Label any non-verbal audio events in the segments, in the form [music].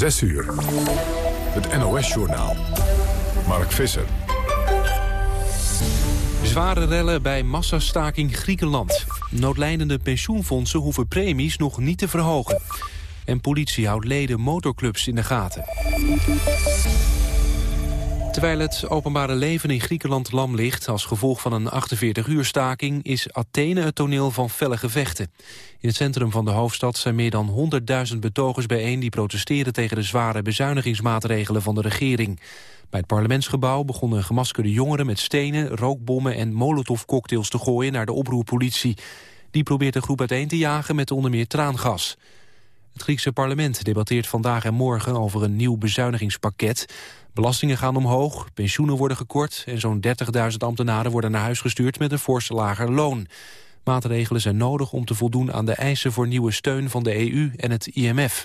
6 uur. Het NOS-journaal. Mark Visser. Zware rellen bij massastaking Griekenland. Noodlijnende pensioenfondsen hoeven premies nog niet te verhogen. En politie houdt leden motorclubs in de gaten. Terwijl het openbare leven in Griekenland lam ligt... als gevolg van een 48-uur staking... is Athene het toneel van felle gevechten. In het centrum van de hoofdstad zijn meer dan 100.000 betogers bijeen... die protesteren tegen de zware bezuinigingsmaatregelen van de regering. Bij het parlementsgebouw begonnen gemaskerde jongeren... met stenen, rookbommen en molotovcocktails te gooien naar de oproerpolitie. Die probeert de groep uiteen te jagen met onder meer traangas. Het Griekse parlement debatteert vandaag en morgen over een nieuw bezuinigingspakket. Belastingen gaan omhoog, pensioenen worden gekort... en zo'n 30.000 ambtenaren worden naar huis gestuurd met een fors lager loon. Maatregelen zijn nodig om te voldoen aan de eisen voor nieuwe steun van de EU en het IMF.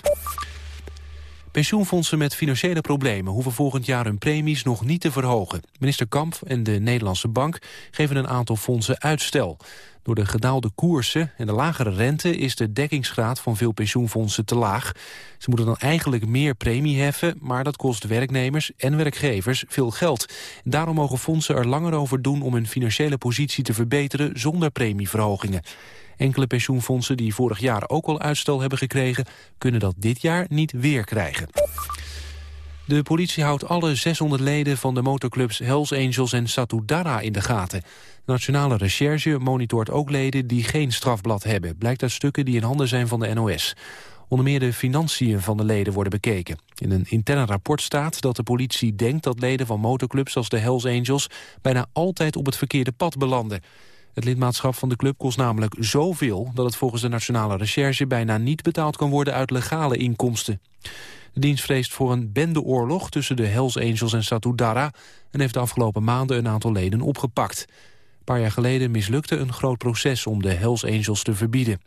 Pensioenfondsen met financiële problemen hoeven volgend jaar hun premies nog niet te verhogen. Minister Kamp en de Nederlandse Bank geven een aantal fondsen uitstel. Door de gedaalde koersen en de lagere rente is de dekkingsgraad van veel pensioenfondsen te laag. Ze moeten dan eigenlijk meer premie heffen, maar dat kost werknemers en werkgevers veel geld. Daarom mogen fondsen er langer over doen om hun financiële positie te verbeteren zonder premieverhogingen. Enkele pensioenfondsen die vorig jaar ook al uitstel hebben gekregen... kunnen dat dit jaar niet weer krijgen. De politie houdt alle 600 leden van de motorclubs Hells Angels en Satudara in de gaten. Nationale Recherche monitort ook leden die geen strafblad hebben... blijkt uit stukken die in handen zijn van de NOS. Onder meer de financiën van de leden worden bekeken. In een intern rapport staat dat de politie denkt dat leden van motorclubs als de Hells Angels... bijna altijd op het verkeerde pad belanden. Het lidmaatschap van de club kost namelijk zoveel... dat het volgens de Nationale Recherche bijna niet betaald kan worden uit legale inkomsten. De dienst vreest voor een bendeoorlog tussen de Hells Angels en Satudara... en heeft de afgelopen maanden een aantal leden opgepakt. Een paar jaar geleden mislukte een groot proces om de Hells Angels te verbieden.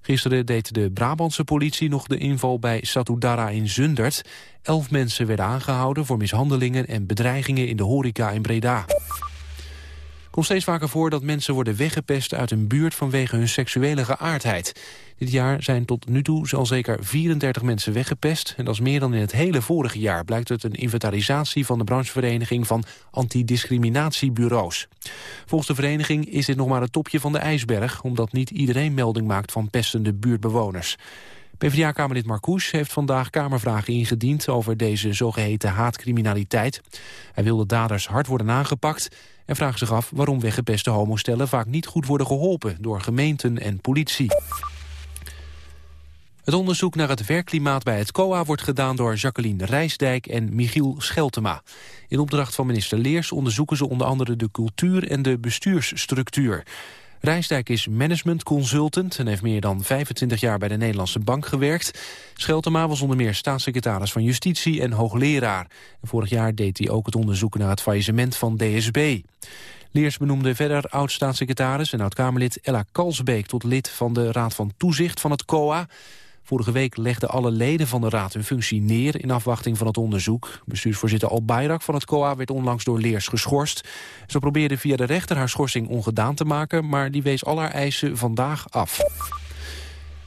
Gisteren deed de Brabantse politie nog de inval bij Satudara in Zundert. Elf mensen werden aangehouden voor mishandelingen en bedreigingen in de horeca in Breda komt steeds vaker voor dat mensen worden weggepest uit een buurt vanwege hun seksuele geaardheid. Dit jaar zijn tot nu toe al zeker 34 mensen weggepest. En dat is meer dan in het hele vorige jaar, blijkt uit een inventarisatie van de branchevereniging van antidiscriminatiebureaus. Volgens de vereniging is dit nog maar het topje van de ijsberg, omdat niet iedereen melding maakt van pestende buurtbewoners. PvdA-kamerlid Marcouch heeft vandaag kamervragen ingediend over deze zogeheten haatcriminaliteit. Hij wil dat daders hard worden aangepakt en vraagt zich af waarom weggepeste homostellen vaak niet goed worden geholpen door gemeenten en politie. Het onderzoek naar het werkklimaat bij het COA wordt gedaan door Jacqueline Rijsdijk en Michiel Scheltema. In opdracht van minister Leers onderzoeken ze onder andere de cultuur en de bestuursstructuur. Rijsdijk is management consultant en heeft meer dan 25 jaar bij de Nederlandse Bank gewerkt. Scheltema was onder meer staatssecretaris van Justitie en hoogleraar. En vorig jaar deed hij ook het onderzoek naar het faillissement van DSB. Leers benoemde verder oud-staatssecretaris en oud-Kamerlid Ella Kalsbeek tot lid van de Raad van Toezicht van het COA. Vorige week legden alle leden van de raad hun functie neer in afwachting van het onderzoek. Bestuursvoorzitter Al Bayrak van het COA werd onlangs door Leers geschorst. Ze probeerde via de rechter haar schorsing ongedaan te maken, maar die wees al haar eisen vandaag af.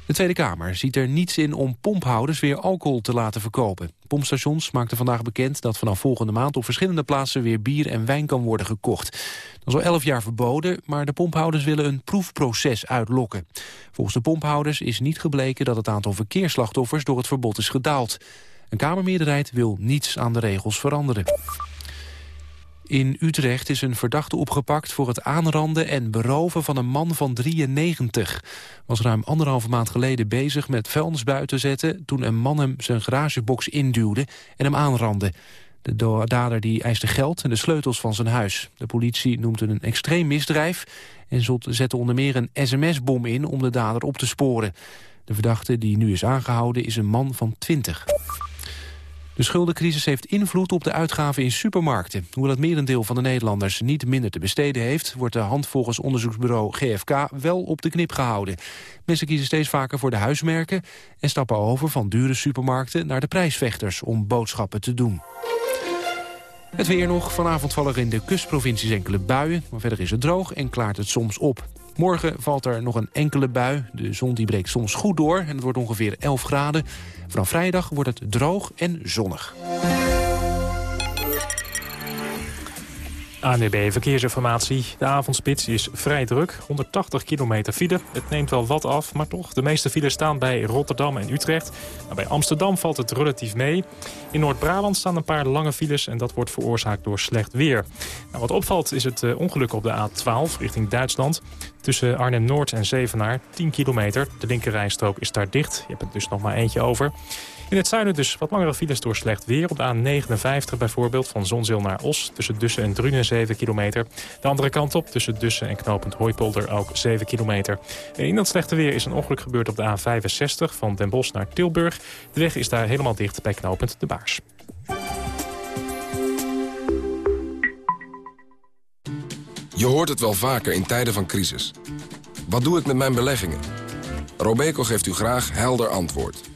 De Tweede Kamer ziet er niets in om pomphouders weer alcohol te laten verkopen. Pompstations maakten vandaag bekend dat vanaf volgende maand op verschillende plaatsen weer bier en wijn kan worden gekocht. Dat is al elf jaar verboden, maar de pomphouders willen een proefproces uitlokken. Volgens de pomphouders is niet gebleken dat het aantal verkeersslachtoffers door het verbod is gedaald. Een Kamermeerderheid wil niets aan de regels veranderen. In Utrecht is een verdachte opgepakt voor het aanranden en beroven van een man van 93. Was ruim anderhalve maand geleden bezig met vuilnis buiten zetten... toen een man hem zijn garagebox induwde en hem aanrandde. De dader die eiste geld en de sleutels van zijn huis. De politie noemt het een extreem misdrijf... en zette onder meer een sms-bom in om de dader op te sporen. De verdachte die nu is aangehouden is een man van 20. De schuldencrisis heeft invloed op de uitgaven in supermarkten. Hoewel het merendeel van de Nederlanders niet minder te besteden heeft... wordt de hand volgens onderzoeksbureau GFK wel op de knip gehouden. Mensen kiezen steeds vaker voor de huismerken... en stappen over van dure supermarkten naar de prijsvechters om boodschappen te doen. Het weer nog. Vanavond vallen er in de kustprovincies enkele buien. Maar verder is het droog en klaart het soms op. Morgen valt er nog een enkele bui. De zon die breekt soms goed door en het wordt ongeveer 11 graden. Vanaf vrijdag wordt het droog en zonnig. ANDB Verkeersinformatie. De avondspits is vrij druk. 180 kilometer file. Het neemt wel wat af, maar toch. De meeste files staan bij Rotterdam en Utrecht. Maar bij Amsterdam valt het relatief mee. In Noord-Brabant staan een paar lange files... en dat wordt veroorzaakt door slecht weer. Nou, wat opvalt is het eh, ongeluk op de A12 richting Duitsland. Tussen Arnhem-Noord en Zevenaar, 10 kilometer. De linkerrijstrook is daar dicht. Je hebt er dus nog maar eentje over. In het zuiden dus wat langere files door slecht weer. Op de A59 bijvoorbeeld van Zonzeel naar Os. Tussen Dussen en Drunen 7 kilometer. De andere kant op tussen Dussen en Knopend Hooipolder ook 7 kilometer. In dat slechte weer is een ongeluk gebeurd op de A65 van Den Bosch naar Tilburg. De weg is daar helemaal dicht bij Knopend De Baars. Je hoort het wel vaker in tijden van crisis. Wat doe ik met mijn beleggingen? Robeco geeft u graag helder antwoord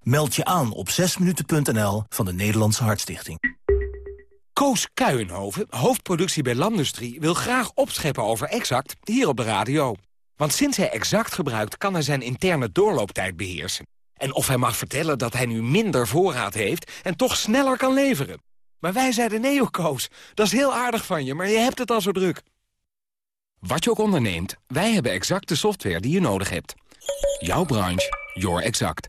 Meld je aan op 6minuten.nl van de Nederlandse Hartstichting. Koos Kuijenhoven, hoofdproductie bij Landustrie... wil graag opscheppen over Exact hier op de radio. Want sinds hij Exact gebruikt, kan hij zijn interne doorlooptijd beheersen. En of hij mag vertellen dat hij nu minder voorraad heeft... en toch sneller kan leveren. Maar wij zeiden nee, Koos. Dat is heel aardig van je, maar je hebt het al zo druk. Wat je ook onderneemt, wij hebben exact de software die je nodig hebt. Jouw branche, your exact.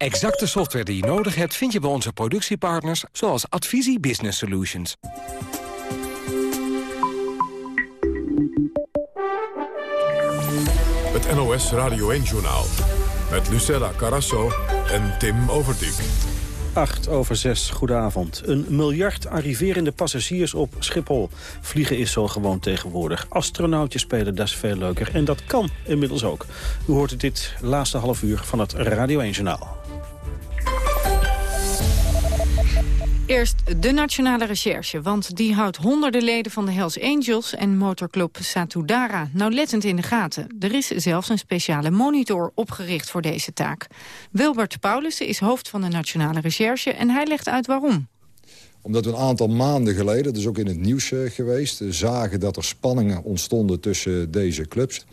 Exacte software die je nodig hebt vind je bij onze productiepartners... zoals Advisie Business Solutions. Het NOS Radio 1-journaal. Met Lucella Carasso en Tim Overdijk. 8 over 6, goedenavond. Een miljard arriverende passagiers op Schiphol. Vliegen is zo gewoon tegenwoordig. Astronautjes spelen, dat is veel leuker. En dat kan inmiddels ook. U hoort het dit laatste half uur van het Radio 1-journaal. Eerst de Nationale Recherche, want die houdt honderden leden van de Hells Angels en motorclub Satudara nauwlettend in de gaten. Er is zelfs een speciale monitor opgericht voor deze taak. Wilbert Paulussen is hoofd van de Nationale Recherche en hij legt uit waarom omdat we een aantal maanden geleden, dus ook in het nieuws uh, geweest... zagen dat er spanningen ontstonden tussen deze clubs.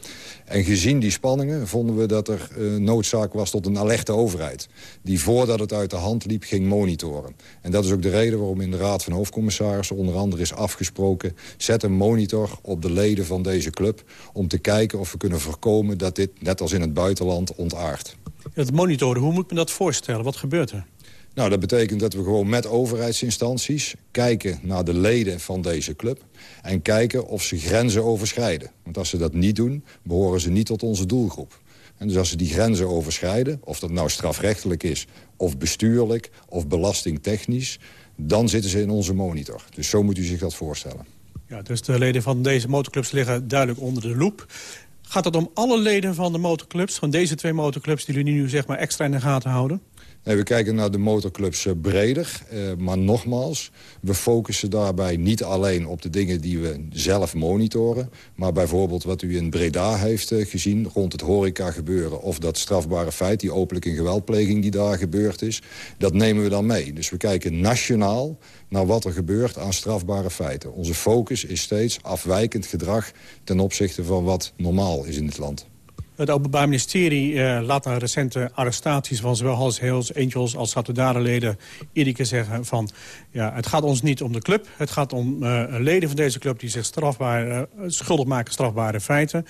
En gezien die spanningen vonden we dat er uh, noodzaak was tot een alerte overheid. Die voordat het uit de hand liep ging monitoren. En dat is ook de reden waarom in de Raad van Hoofdcommissarissen... onder andere is afgesproken, zet een monitor op de leden van deze club... om te kijken of we kunnen voorkomen dat dit, net als in het buitenland, ontaart. Het monitoren, hoe moet men dat voorstellen? Wat gebeurt er? Nou, dat betekent dat we gewoon met overheidsinstanties kijken naar de leden van deze club... en kijken of ze grenzen overschrijden. Want als ze dat niet doen, behoren ze niet tot onze doelgroep. En dus als ze die grenzen overschrijden, of dat nou strafrechtelijk is... of bestuurlijk, of belastingtechnisch, dan zitten ze in onze monitor. Dus zo moet u zich dat voorstellen. Ja, dus de leden van deze motorclubs liggen duidelijk onder de loep. Gaat het om alle leden van de motorclubs, van deze twee motorclubs... die jullie nu zeg maar extra in de gaten houden? We kijken naar de motorclubs eh, breder. Uh, maar nogmaals, we focussen daarbij niet alleen op de dingen die we zelf monitoren. Maar bijvoorbeeld wat u in Breda heeft uh, gezien rond het horeca gebeuren. Of dat strafbare feit, die openlijke geweldpleging die daar gebeurd is. Dat nemen we dan mee. Dus we kijken nationaal naar wat er gebeurt aan strafbare feiten. Onze focus is steeds afwijkend gedrag ten opzichte van wat normaal is in het land. Het Openbaar Ministerie uh, laat na recente arrestaties van zowel Hells Angels als Satudara-leden iedere keer zeggen van... ja, het gaat ons niet om de club, het gaat om uh, leden van deze club die zich strafbaar, uh, schuldig maken strafbare feiten.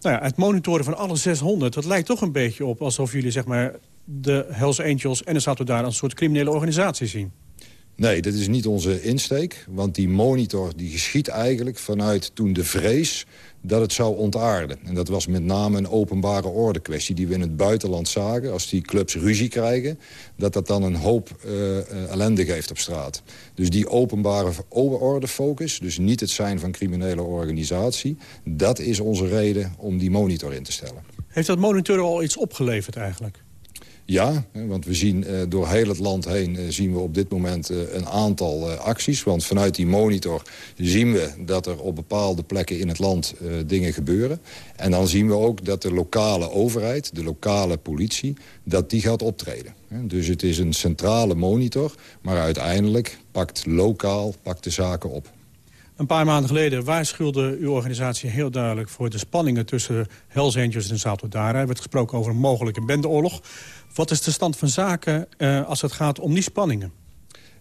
Nou ja, het monitoren van alle 600, dat lijkt toch een beetje op alsof jullie zeg maar, de Hells Angels en de Satudara als een soort criminele organisatie zien. Nee, dat is niet onze insteek. Want die monitor die geschiet eigenlijk vanuit toen de vrees dat het zou ontaarden. En dat was met name een openbare orde kwestie die we in het buitenland zagen. Als die clubs ruzie krijgen, dat dat dan een hoop uh, ellende geeft op straat. Dus die openbare orde focus, dus niet het zijn van criminele organisatie... dat is onze reden om die monitor in te stellen. Heeft dat monitor al iets opgeleverd eigenlijk? Ja, want we zien uh, door heel het land heen uh, zien we op dit moment uh, een aantal acties. Want vanuit die monitor zien we dat er op bepaalde plekken in het land dingen gebeuren. En dan zien we ook dat de lokale overheid, de lokale politie, dat die gaat optreden. Dus het is een centrale monitor, maar uiteindelijk pakt lokaal pakt de zaken op. Een paar maanden geleden waarschuwde uw organisatie heel duidelijk... voor de spanningen tussen Hells Angels en Salvador. Er werd gesproken over een mogelijke bendeoorlog. Wat is de stand van zaken uh, als het gaat om die spanningen?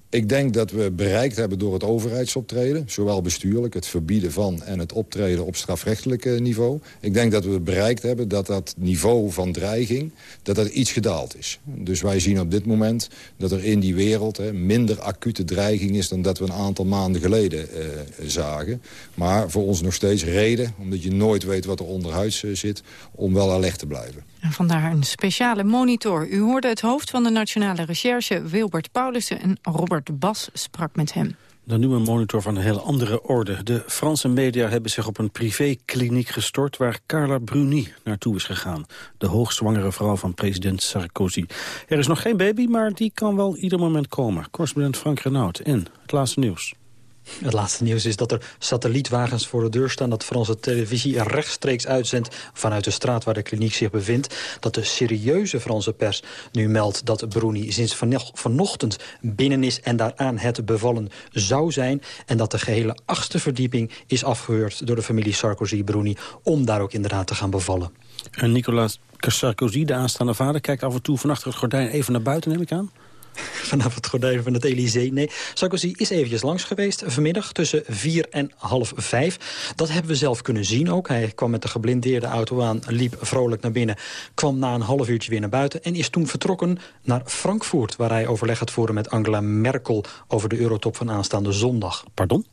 Ik denk dat we bereikt hebben door het overheidsoptreden. Zowel bestuurlijk, het verbieden van en het optreden op strafrechtelijk niveau. Ik denk dat we bereikt hebben dat dat niveau van dreiging dat dat iets gedaald is. Dus wij zien op dit moment dat er in die wereld hè, minder acute dreiging is... dan dat we een aantal maanden geleden uh, zagen. Maar voor ons nog steeds reden, omdat je nooit weet wat er onderhuids uh, zit... om wel alert te blijven. Vandaar een speciale monitor. U hoorde het hoofd van de Nationale Recherche, Wilbert Paulussen... en Robert Bas sprak met hem. Dan nu een monitor van een hele andere orde. De Franse media hebben zich op een privékliniek gestort... waar Carla Bruni naartoe is gegaan. De hoogzwangere vrouw van president Sarkozy. Er is nog geen baby, maar die kan wel ieder moment komen. Correspondent Frank Renaud en het laatste nieuws. Het laatste nieuws is dat er satellietwagens voor de deur staan... dat Franse televisie rechtstreeks uitzendt vanuit de straat waar de kliniek zich bevindt. Dat de serieuze Franse pers nu meldt dat Bruni sinds vanochtend binnen is... en daaraan het bevallen zou zijn. En dat de gehele achtste verdieping is afgehuurd door de familie Sarkozy-Bruni... om daar ook inderdaad te gaan bevallen. En Nicolas Sarkozy, de aanstaande vader, kijkt af en toe van achter het gordijn even naar buiten, neem ik aan? [laughs] vanaf het gordijn van het Elysée. Nee, Sarkozy is eventjes langs geweest vanmiddag tussen vier en half vijf. Dat hebben we zelf kunnen zien ook. Hij kwam met de geblindeerde auto aan, liep vrolijk naar binnen... kwam na een half uurtje weer naar buiten... en is toen vertrokken naar Frankfurt... waar hij overleg gaat voeren met Angela Merkel... over de eurotop van aanstaande zondag. Pardon?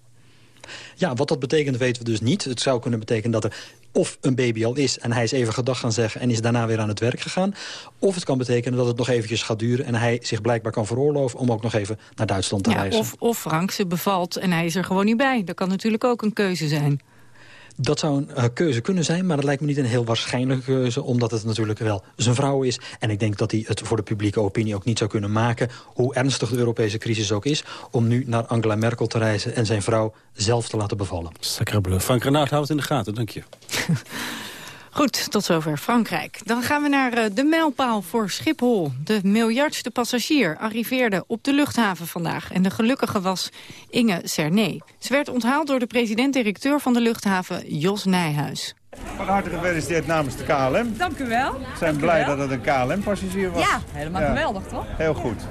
Ja, wat dat betekent weten we dus niet. Het zou kunnen betekenen dat er of een baby al is en hij is even gedag gaan zeggen... en is daarna weer aan het werk gegaan. Of het kan betekenen dat het nog eventjes gaat duren... en hij zich blijkbaar kan veroorloven om ook nog even naar Duitsland te ja, reizen. Of, of Frank ze bevalt en hij is er gewoon niet bij. Dat kan natuurlijk ook een keuze zijn. Dat zou een uh, keuze kunnen zijn, maar dat lijkt me niet een heel waarschijnlijke keuze... omdat het natuurlijk wel zijn vrouw is. En ik denk dat hij het voor de publieke opinie ook niet zou kunnen maken... hoe ernstig de Europese crisis ook is... om nu naar Angela Merkel te reizen en zijn vrouw zelf te laten bevallen. Sacre bleu. Frank Renaud, houdt het in de gaten, dank je. [laughs] Goed, tot zover Frankrijk. Dan gaan we naar uh, de mijlpaal voor Schiphol. De miljardste passagier arriveerde op de luchthaven vandaag. En de gelukkige was Inge Cerné. Ze werd onthaald door de president-directeur van de luchthaven, Jos Nijhuis. Van harte gefeliciteerd namens de KLM. Dank u wel. We zijn blij dat het een KLM-passagier was. Ja, helemaal ja. geweldig toch? Heel goed.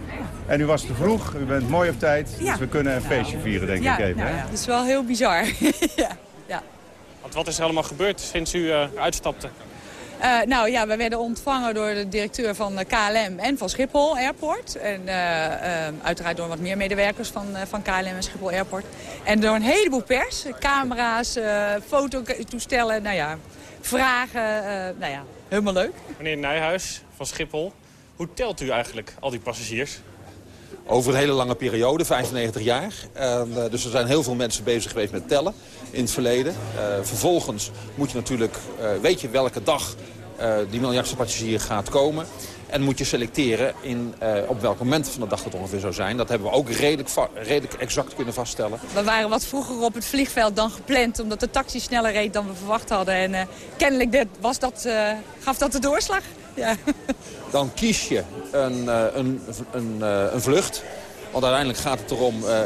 En u was te vroeg, u bent mooi op tijd. Ja. Dus we kunnen een feestje vieren, denk ja, ik even. Nou, ja, dat is wel heel bizar. [laughs] ja. Want wat is er allemaal gebeurd sinds u uh, uitstapte? Uh, nou ja, we werden ontvangen door de directeur van KLM en van Schiphol Airport. En uh, uh, uiteraard door wat meer medewerkers van, van KLM en Schiphol Airport. En door een heleboel pers, camera's, fototoestellen, nou ja, vragen. nou ja, helemaal leuk. Meneer Nijhuis van Schiphol, hoe telt u eigenlijk al die passagiers? Over een hele lange periode, 95 jaar. Uh, dus er zijn heel veel mensen bezig geweest met tellen in het verleden. Uh, vervolgens moet je natuurlijk, uh, weet je welke dag die miljardste passagier gaat komen. En moet je selecteren in, op welk moment van de dag dat ongeveer zou zijn. Dat hebben we ook redelijk, redelijk exact kunnen vaststellen. We waren wat vroeger op het vliegveld dan gepland... omdat de taxi sneller reed dan we verwacht hadden. En kennelijk was dat, gaf dat de doorslag. Ja. Dan kies je een, een, een, een vlucht want uiteindelijk gaat het erom, uh,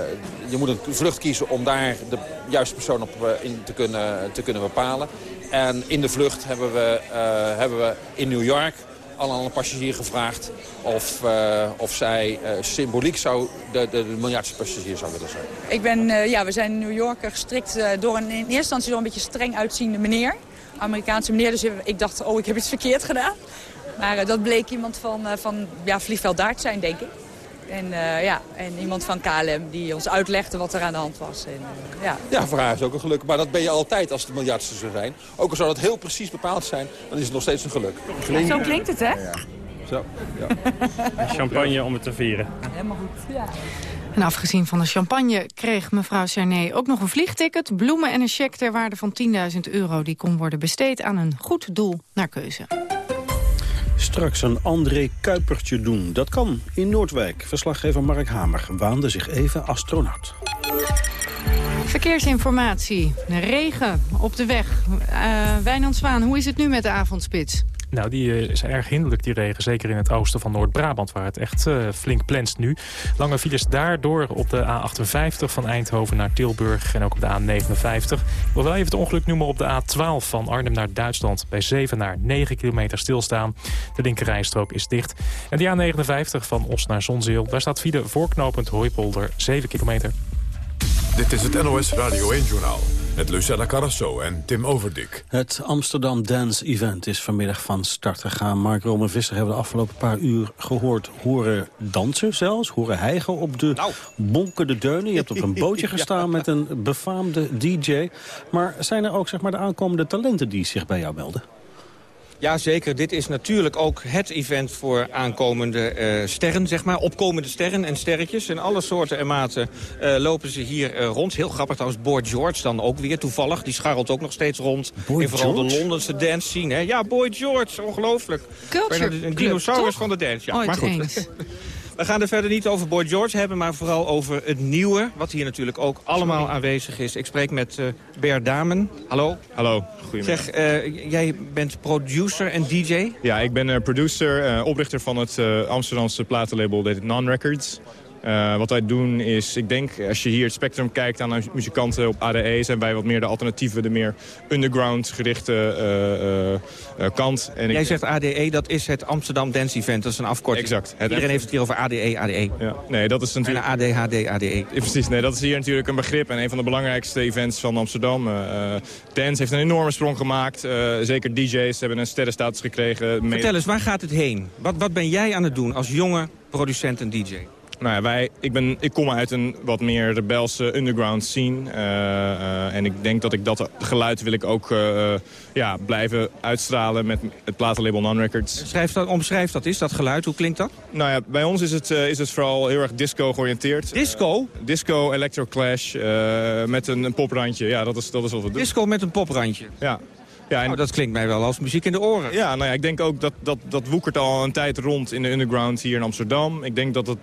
je moet een vlucht kiezen om daar de juiste persoon op uh, in te kunnen, te kunnen bepalen. En in de vlucht hebben we, uh, hebben we in New York al aan een passagier gevraagd of, of zij symboliek zou de, de, de miljardste passagier zou willen zijn. Ik ben, ja, we zijn in New York gestrikt door een in eerste instantie door een beetje streng uitziende meneer. Amerikaanse meneer, dus ik dacht, oh, ik heb iets verkeerd gedaan. Maar dat bleek iemand van, van ja, vliegveld Daart zijn, denk ik. En, uh, ja, en iemand van KLM die ons uitlegde wat er aan de hand was. En, uh, ja. ja, voor haar is ook een geluk. Maar dat ben je altijd als het miljardste zou zijn. Ook al zou dat heel precies bepaald zijn, dan is het nog steeds een geluk. Zo klinkt het, hè? Ja. Zo, ja. [laughs] Champagne om het te vieren. Helemaal goed, ja. En afgezien van de champagne kreeg mevrouw Cerné ook nog een vliegticket... bloemen en een cheque ter waarde van 10.000 euro... die kon worden besteed aan een goed doel naar keuze. Straks een André Kuipertje doen. Dat kan in Noordwijk. Verslaggever Mark Hamer waande zich even astronaut. Verkeersinformatie. Regen op de weg. Uh, Wijnand Zwaan, hoe is het nu met de avondspits? Nou, die eh, is erg hinderlijk, die regen. Zeker in het oosten van Noord-Brabant, waar het echt uh, flink plenst nu. Lange files daardoor op de A58 van Eindhoven naar Tilburg en ook op de A59. Ik wil wel even het ongeluk noemen op de A12 van Arnhem naar Duitsland. Bij 7 naar 9 kilometer stilstaan. De linkerrijstrook is dicht. En die A59 van Os naar Zonzeel. Daar staat file voorknopend Hooipolder 7 kilometer. Dit is het NOS Radio 1-journaal met Lucella Carrasso en Tim Overdik. Het Amsterdam Dance Event is vanmiddag van start gegaan. Mark Roman Visser hebben de afgelopen paar uur gehoord... horen dansen zelfs, horen hijgen op de nou. bonkende deunen. Je hebt op een bootje [laughs] gestaan met een befaamde DJ. Maar zijn er ook zeg maar, de aankomende talenten die zich bij jou melden? Ja, zeker. Dit is natuurlijk ook het event voor aankomende uh, sterren, zeg maar. Opkomende sterren en sterretjes. In alle soorten en maten uh, lopen ze hier uh, rond. Heel grappig trouwens, Boy George dan ook weer toevallig. Die scharrelt ook nog steeds rond. Boy in vooral George? de Londense dance scene. Hè? Ja, Boy George, ongelooflijk. Culture Een dinosaurus van de dance, ja. Ooit maar goed. [laughs] We gaan er verder niet over Boy George hebben, maar vooral over het nieuwe. Wat hier natuurlijk ook allemaal aanwezig is. Ik spreek met uh, Ber Damen. Hallo. Hallo, goedemiddag. Zeg, uh, jij bent producer en DJ? Ja, ik ben uh, producer, oprichter van het Amsterdamse platenlabel Non Records. Uh, wat wij doen is, ik denk, als je hier het spectrum kijkt aan muzikanten op ADE... zijn wij wat meer de alternatieve, de meer underground gerichte uh, uh, kant. En Jij ik... zegt ADE, dat is het Amsterdam Dance Event, dat is een afkorting. Exact. Het Iedereen heeft het hier over ADE, ADE. Ja. Nee, dat is natuurlijk... En ADHD, ADE. Precies, nee, dat is hier natuurlijk een begrip en een van de belangrijkste events van Amsterdam. dance heeft een enorme sprong gemaakt. zeker DJ's hebben een sterrenstatus gekregen. Vertel eens, waar gaat het heen? Wat, wat ben jij aan het doen als jonge producent en DJ? Nou ja, wij, ik, ben, ik kom uit een wat meer rebelse underground scene. Uh, uh, en ik denk dat ik dat geluid wil ik ook uh, ja, blijven uitstralen met het platenlabel Non-Records. Schrijf dat, omschrijf dat eens, dat geluid. Hoe klinkt dat? Nou ja, bij ons is het, is het vooral heel erg disco georiënteerd. Disco? disco, electro clash met een, een poprandje. Ja, dat is, dat is wat we doen. Disco met een poprandje? Ja. Ja, en... oh, dat klinkt mij wel als muziek in de oren. Ja, nou ja, ik denk ook dat, dat dat woekert al een tijd rond in de underground hier in Amsterdam. Ik denk dat het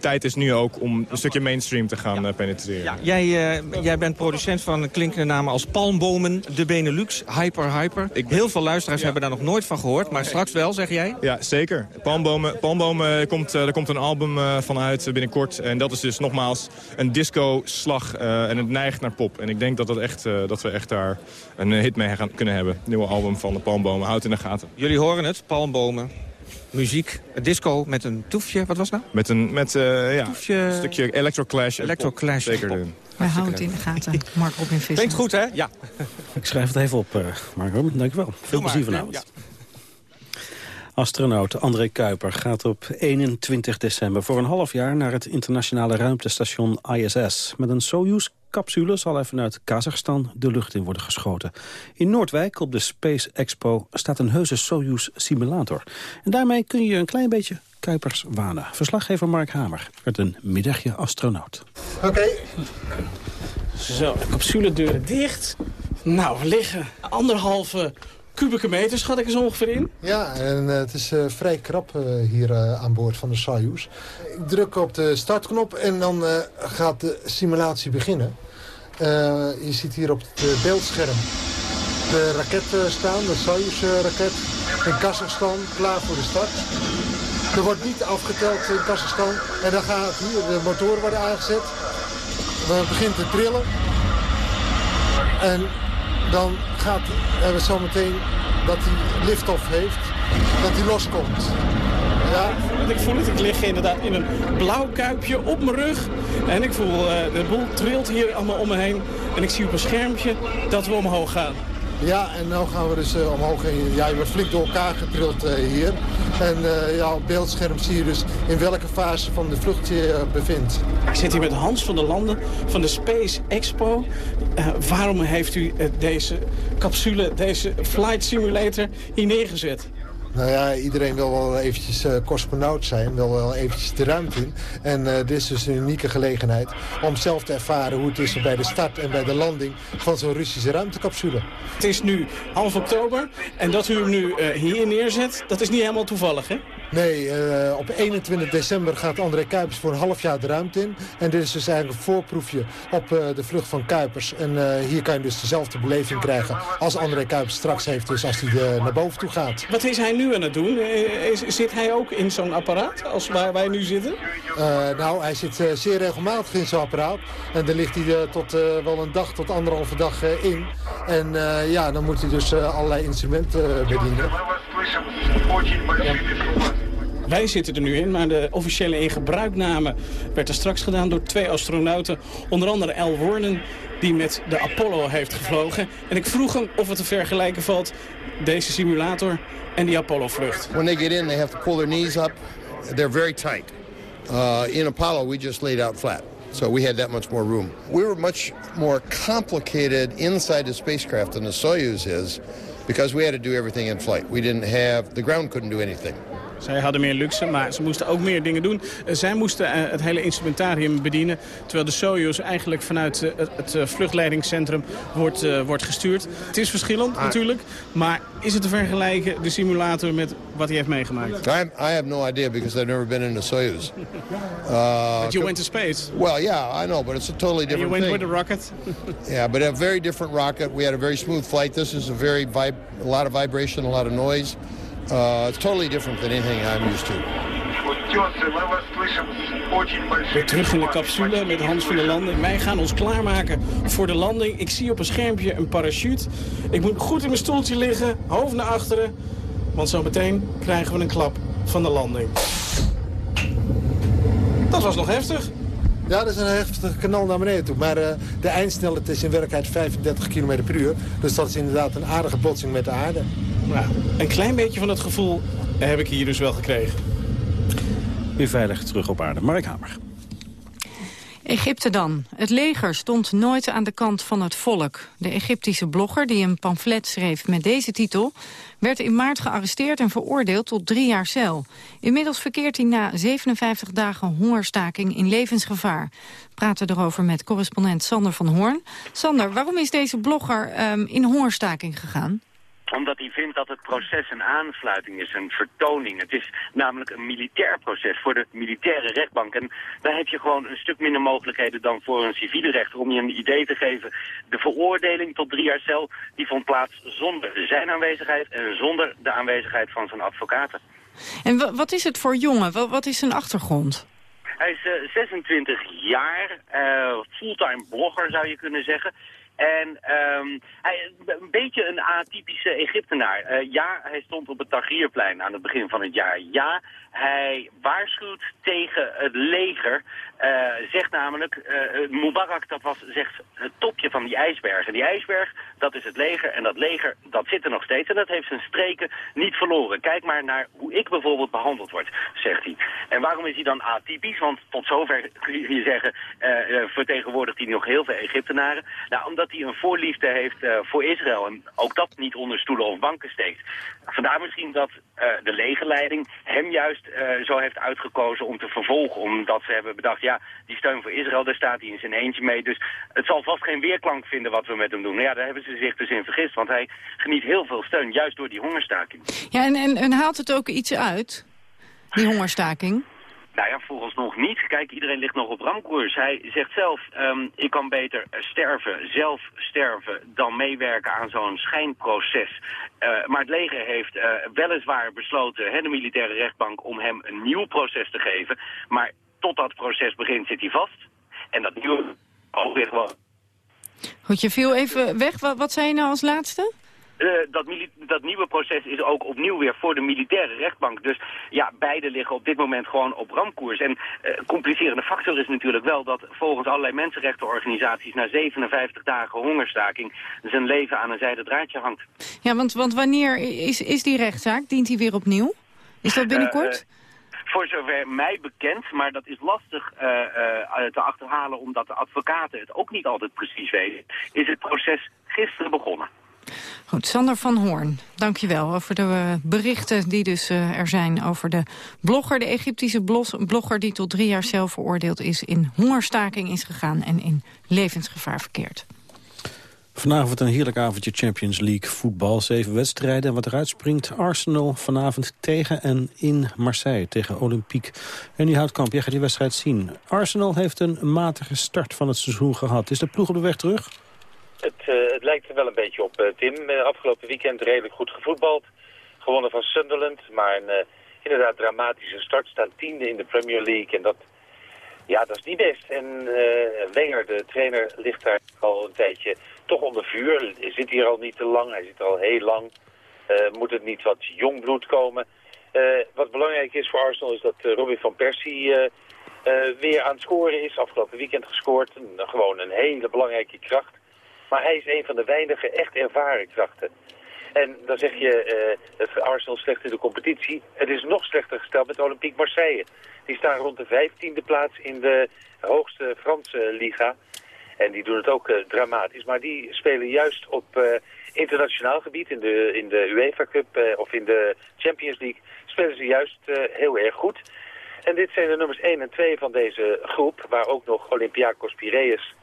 tijd is nu ook om een stukje mainstream te gaan ja. penetreren. Ja. Jij, uh, jij bent producent van klinkende namen als Palmbomen, De Benelux, Hyper Hyper. Ik... Heel veel luisteraars ja. hebben daar nog nooit van gehoord, maar straks wel, zeg jij? Ja, zeker. Palmbomen, Palmbomen komt, uh, er komt een album vanuit binnenkort. En dat is dus nogmaals een disco-slag en het neigt naar pop. En ik denk dat, dat, echt, dat we echt daar een hit mee gaan kunnen hebben. Nieuwe album van de Palmbomen. Houd in de gaten. Jullie horen het, Palmbomen. Muziek, disco met een toefje, wat was dat? Met een met, uh, ja, toefje... een stukje electroclash. Electroclash. Zeker doen. We houden het in de gaten. Mark Robin Visser. Klinkt goed, hè? Ja. Ik schrijf het even op, uh, Mark Robin. Dank je wel. Veel plezier vanavond. Ja. Astronaut André Kuiper gaat op 21 december voor een half jaar naar het internationale ruimtestation ISS. Met een Soyuz-capsule zal hij vanuit Kazachstan de lucht in worden geschoten. In Noordwijk op de Space Expo staat een heuse Soyuz-simulator. En daarmee kun je een klein beetje Kuipers wanen. Verslaggever Mark Hamer werd een middagje astronaut. Oké. Okay. Zo, de capsuledeuren dicht. Nou, we liggen anderhalve kubieke meter, schat ik eens ongeveer in. Ja, en uh, het is uh, vrij krap uh, hier aan boord van de Soyuz. Ik druk op de startknop en dan gaat de simulatie beginnen. je ziet hier op het beeldscherm de raket staan, de Soyuz-raket in Kazachstan, klaar voor de start. Er wordt niet afgeteld in Kazachstan. En dan gaat hier, de motoren worden aangezet. Dan begint te trillen. En dan gaat, we zometeen dat hij liftoff heeft, dat hij loskomt. Ja. Ik voel het, ik lig inderdaad in een blauw kuipje op mijn rug. En ik voel, uh, de boel trilt hier allemaal om me heen. En ik zie op een schermpje dat we omhoog gaan. Ja, en nu gaan we dus uh, omhoog. Ja, je wordt flink door elkaar getrild uh, hier. En uh, ja, op beeldscherm zie je dus in welke fase van de vlucht je bevindt. Ik zit hier met Hans van der Landen van de Space Expo. waarom heeft u deze capsule, deze flight simulator hier neergezet? Nou ja, iedereen wil wel eventjes uh, cosmonaut zijn, wil wel eventjes de ruimte in. En uh, dit is dus een unieke gelegenheid om zelf te ervaren hoe het is bij de start en bij de landing van zo'n Russische ruimtecapsule. Het is nu half oktober en dat u hem nu uh, hier neerzet, dat is niet helemaal toevallig, hè? Nee, uh, op 21 december gaat André Kuipers voor een half jaar de ruimte in. En dit is dus eigenlijk een voorproefje op uh, de vlucht van Kuipers. En uh, hier kan je dus dezelfde beleving krijgen als André Kuipers straks heeft dus als hij naar boven toe gaat. Wat is hij nu aan het doen? zit hij ook in zo'n apparaat als waar wij nu zitten? nou, hij zit zeer regelmatig in zo'n apparaat. En daar ligt hij tot wel een dag tot anderhalve dag in. En ja, dan moet hij dus allerlei instrumenten bedienen. Ja. Wij zitten er nu in, maar de officiële ingebruikname werd er straks gedaan door twee astronauten. Onder andere Al Warnen, die met de Apollo heeft gevlogen. En ik vroeg hem of het te vergelijken valt, deze simulator en die Apollo-vlucht. When they get in, they have to pull their knees up. They're very tight. Uh, in Apollo, we just laid out flat. So we had that much more room. We were much more complicated inside the spacecraft than the Soyuz is because we had to do everything in flight. We didn't have, the ground couldn't do anything. Zij hadden meer luxe, maar ze moesten ook meer dingen doen. Eh, zij moesten eh, het hele instrumentarium bedienen... terwijl de Soyuz eigenlijk vanuit eh, het vluchtleidingscentrum wordt, wordt gestuurd. Het is verschillend ah. natuurlijk, maar is het te vergelijken, de simulator, met wat hij heeft meegemaakt? I, I have no idea because I've never been in a Soyuz. Uh, but you went to space. Well, yeah, I know, but it's a totally different And you went thing. with a rocket? [laughs] yeah, but a very different rocket. We had a very smooth flight. This is a very vib a lot of vibration, a lot of noise. Uh, it's totally different than anything I'm used to. Weer terug in de capsule met Hans van der Landen. Wij gaan ons klaarmaken voor de landing. Ik zie op een schermpje een parachute. Ik moet goed in mijn stoeltje liggen, hoofd naar achteren. Want zo meteen krijgen we een klap van de landing. Dat was nog heftig. Ja, dat is een heftige knal naar beneden toe. Maar uh, de eindsnelheid is in werkelijkheid 35 km per uur. Dus dat is inderdaad een aardige botsing met de aarde. Nou, een klein beetje van dat gevoel heb ik hier dus wel gekregen. Weer veilig terug op aarde. Mark Hamer. Egypte dan. Het leger stond nooit aan de kant van het volk. De Egyptische blogger die een pamflet schreef met deze titel... werd in maart gearresteerd en veroordeeld tot drie jaar cel. Inmiddels verkeert hij na 57 dagen hongerstaking in levensgevaar. Praten erover met correspondent Sander van Hoorn. Sander, waarom is deze blogger um, in hongerstaking gegaan? Omdat hij vindt dat het proces een aansluiting is, een vertoning. Het is namelijk een militair proces voor de militaire rechtbank. En daar heb je gewoon een stuk minder mogelijkheden dan voor een civiele rechter om je een idee te geven. De veroordeling tot drie jaar cel, die vond plaats zonder zijn aanwezigheid en zonder de aanwezigheid van zijn advocaten. En wat is het voor jongen? Wat is zijn achtergrond? Hij is uh, 26 jaar, uh, fulltime blogger zou je kunnen zeggen. En um, hij een beetje een atypische Egyptenaar. Uh, ja, hij stond op het Tahrirplein aan het begin van het jaar. Ja, hij waarschuwt tegen het leger. Uh, zegt namelijk, uh, Mubarak dat was zegt het topje van die ijsberg. En die ijsberg, dat is het leger. En dat leger, dat zit er nog steeds. En dat heeft zijn streken niet verloren. Kijk maar naar hoe ik bijvoorbeeld behandeld word, zegt hij. En waarom is hij dan atypisch? Want tot zover kun je zeggen, vertegenwoordigt hij nog heel veel Egyptenaren. Nou, omdat hij een voorliefde heeft voor Israël. En ook dat niet onder stoelen of banken steekt. Vandaar misschien dat uh, de legerleiding hem juist uh, zo heeft uitgekozen om te vervolgen. Omdat ze hebben bedacht, ja, die steun voor Israël, daar staat hij in zijn eentje mee. Dus het zal vast geen weerklank vinden wat we met hem doen. Nou ja, daar hebben ze zich dus in vergist. Want hij geniet heel veel steun, juist door die hongerstaking. Ja, en, en, en haalt het ook iets uit, die hongerstaking? Nou ja, nog niet. Kijk, iedereen ligt nog op ramkoers. Hij zegt zelf, um, ik kan beter sterven, zelf sterven, dan meewerken aan zo'n schijnproces. Uh, maar het leger heeft uh, weliswaar besloten, hè, de militaire rechtbank, om hem een nieuw proces te geven. Maar tot dat proces begint zit hij vast. En dat nieuwe... Oh, weer gewoon... Goed, je viel even weg. Wat, wat zei je nou als laatste? Uh, dat, dat, nieuwe proces is ook opnieuw weer voor de militaire rechtbank. Dus ja, beide liggen op dit moment gewoon op ramkoers. En uh, complicerende factor is natuurlijk wel dat volgens allerlei mensenrechtenorganisaties... na 57 dagen hongerstaking zijn leven aan een zijde draadje hangt. Ja, want, want wanneer is, is die rechtszaak? Dient hij weer opnieuw? Is dat binnenkort? Uh, voor zover mij bekend, maar dat is lastig uh, uh, te achterhalen... omdat de advocaten het ook niet altijd precies weten... is het proces gisteren begonnen. Goed, Sander van Hoorn, dankjewel over de uh, berichten die dus uh, er zijn over de blogger. De Egyptische blogger die tot drie jaar zelf veroordeeld is... in hongerstaking is gegaan en in levensgevaar verkeerd. Vanavond een heerlijk avondje Champions League voetbal. Zeven wedstrijden. En wat eruit springt, Arsenal vanavond tegen en in Marseille tegen Olympique. En die Houtkamp, jij gaat die wedstrijd zien. Arsenal heeft een matige start van het seizoen gehad. Is de ploeg op de weg terug? Het, uh, het, lijkt er wel een beetje op, uh, Tim. Uh, afgelopen weekend redelijk goed gevoetbald. Gewonnen van Sunderland, maar een inderdaad dramatische start. Staan tiende in de Premier League en dat, ja, dat is niet best. En Wenger, de trainer, ligt daar al een tijdje toch onder vuur. Hij zit hier al niet te lang, hij zit er al heel lang. moet het niet wat jong bloed komen? wat belangrijk is voor Arsenal is dat Robin van Persie... weer aan het scoren is. Afgelopen weekend gescoord. gewoon een hele belangrijke kracht. Maar hij is een van de weinige echt ervaren krachten. En dan zeg je, uh, het Arsenal slecht in de competitie. Het is nog slechter gesteld met Olympique Marseille. Die staan rond de vijftiende plaats in de hoogste Franse liga. En die doen het ook uh, dramatisch. Maar die spelen juist op uh, internationaal gebied, in de, in de UEFA Cup of in de Champions League, spelen ze juist heel erg goed. En dit zijn de nummers 1 en 2 van deze groep, waar ook nog Olympiakos Piraeus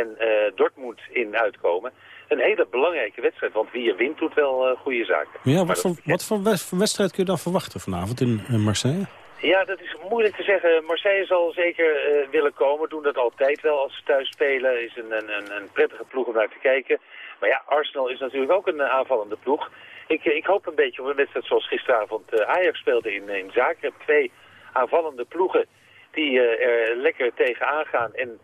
en uh, Dortmund in uitkomen. Een hele belangrijke wedstrijd, want wie er wint doet wel uh, goede zaken. Ja, wat voor, wat voor wedstrijd kun je dan verwachten vanavond in, Marseille? Ja, dat is moeilijk te zeggen. Marseille zal zeker uh, willen komen, doen dat altijd wel als ze thuis spelen. Is een, een, een prettige ploeg om naar te kijken. Maar ja, Arsenal is natuurlijk ook een aanvallende ploeg. Ik, ik hoop een beetje op een wedstrijd zoals gisteravond Ajax speelde in, in Zagreb. Twee aanvallende ploegen die er lekker tegenaan gaan en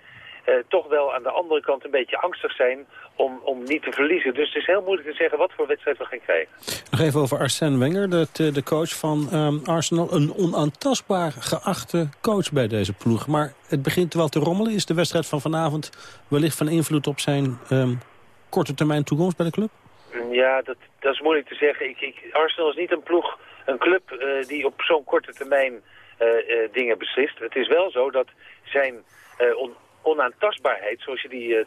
uh, toch wel aan de andere kant een beetje angstig zijn om, om niet te verliezen. Dus het is heel moeilijk te zeggen wat voor wedstrijd we gaan krijgen. Nog even over Arsène Wenger, de, de coach van um, Arsenal. Een onaantastbaar geachte coach bij deze ploeg. Maar het begint wel te rommelen. Is de wedstrijd van vanavond wellicht van invloed op zijn um, korte termijn toekomst bij de club? Ja, dat, dat is moeilijk te zeggen. Ik, ik, Arsenal is niet een ploeg, een club uh, die op zo'n korte termijn uh, uh, dingen beslist. Het is wel zo dat zijn on, onaantastbaarheid, zoals je die uh,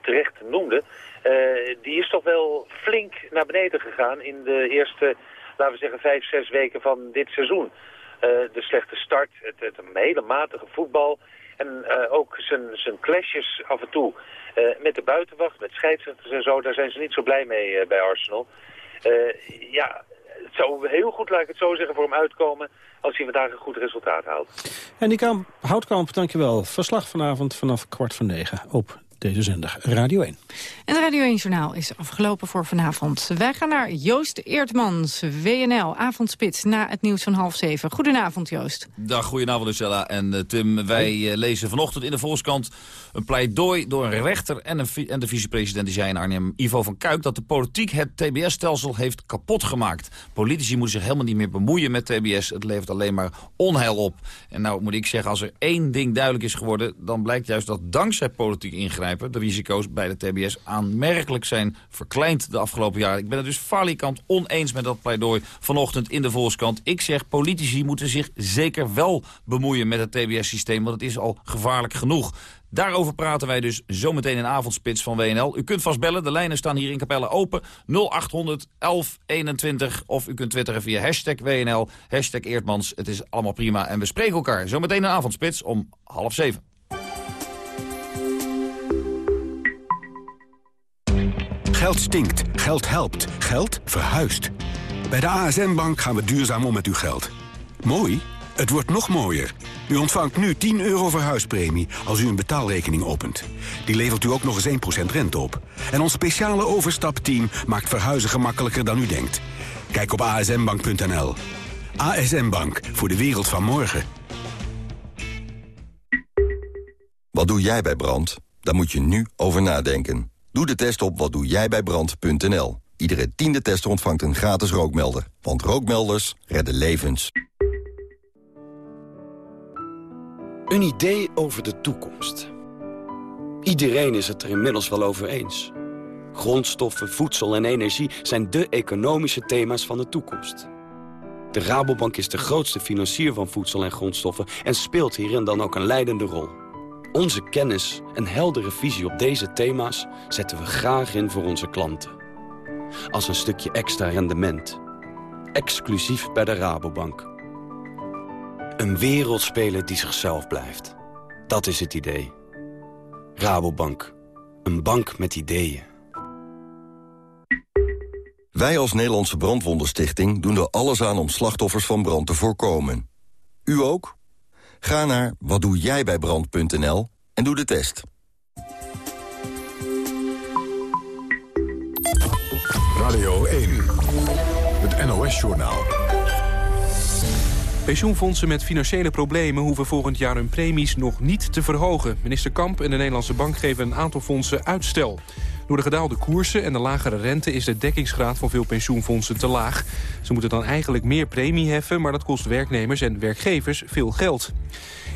terecht noemde, uh, die is toch wel flink naar beneden gegaan in de eerste, laten we zeggen, vijf, zes weken van dit seizoen. Uh, de slechte start, het, het hele matige voetbal en ook zijn, zijn clashes af en toe met de buitenwacht, met scheidsrechters en zo, daar zijn ze niet zo blij mee bij Arsenal. ja, het zou heel goed, laat ik het zo zeggen, voor hem uitkomen als hij vandaag een goed resultaat haalt. En die kan, Houtkamp, dankjewel. Verslag vanavond vanaf kwart van negen op deze zender Radio 1. En Radio 1-journaal is afgelopen voor vanavond. Wij gaan naar Joost Eertmans, WNL, avondspits, na het nieuws van half zeven. Goedenavond, Joost. Dag, goedenavond, Lucella en uh, Tim. Wij uh, lezen vanochtend in de Volkskrant een pleidooi door een rechter en, een en de vicepresident die zei in Arnhem, Ivo van Kuik, dat de politiek het TBS-stelsel heeft kapot gemaakt. Politici moeten zich helemaal niet meer bemoeien met TBS. Het levert alleen maar onheil op. En nou moet ik zeggen, als er één ding duidelijk is geworden, dan blijkt juist dat dankzij politiek ingrijpen de risico's bij de TBS aanmerkelijk zijn verkleind de afgelopen jaren. Ik ben het dus falikant oneens met dat pleidooi vanochtend in de Volkskrant. Ik zeg, politici moeten zich zeker wel bemoeien met het TBS-systeem, want het is al gevaarlijk genoeg. Daarover praten wij dus zometeen in avondspits van WNL. U kunt vast bellen, de lijnen staan hier in Capelle open. 0800 1121 of u kunt twitteren via hashtag WNL, hashtag Eertmans. Het is allemaal prima en we spreken elkaar zometeen in avondspits om half zeven. Geld stinkt, geld helpt, geld verhuist. Bij de ASN Bank gaan we duurzaam om met uw geld. Mooi? Het wordt nog mooier. U ontvangt nu 10 euro verhuispremie als u een betaalrekening opent. Die levert u ook nog eens 1% rente op. En ons speciale overstapteam maakt verhuizen gemakkelijker dan u denkt. Kijk op asnbank.nl. ASN Bank, voor de wereld van morgen. Wat doe jij bij brand? Daar moet je nu over nadenken. Doe de test op watdoejijbijbrand.nl. Iedere tiende tester ontvangt een gratis rookmelder. Want rookmelders redden levens. Een idee over de toekomst. Iedereen is het er inmiddels wel over eens. Grondstoffen, voedsel en energie zijn de economische thema's van de toekomst. De Rabobank is de grootste financier van voedsel en grondstoffen... en speelt hierin dan ook een leidende rol. Onze kennis en heldere visie op deze thema's zetten we graag in voor onze klanten. Als een stukje extra rendement. Exclusief bij de Rabobank. Een wereldspeler die zichzelf blijft. Dat is het idee. Rabobank. Een bank met ideeën. Wij als Nederlandse Brandwondenstichting doen er alles aan om slachtoffers van brand te voorkomen. U ook? Ga naar watdoejijbijbrand.nl en doe de test. Radio 1, het NOS-journaal. Pensioenfondsen met financiële problemen hoeven volgend jaar hun premies nog niet te verhogen. Minister Kamp en de Nederlandse Bank geven een aantal fondsen uitstel. Door de gedaalde koersen en de lagere rente is de dekkingsgraad van veel pensioenfondsen te laag. Ze moeten dan eigenlijk meer premie heffen, maar dat kost werknemers en werkgevers veel geld.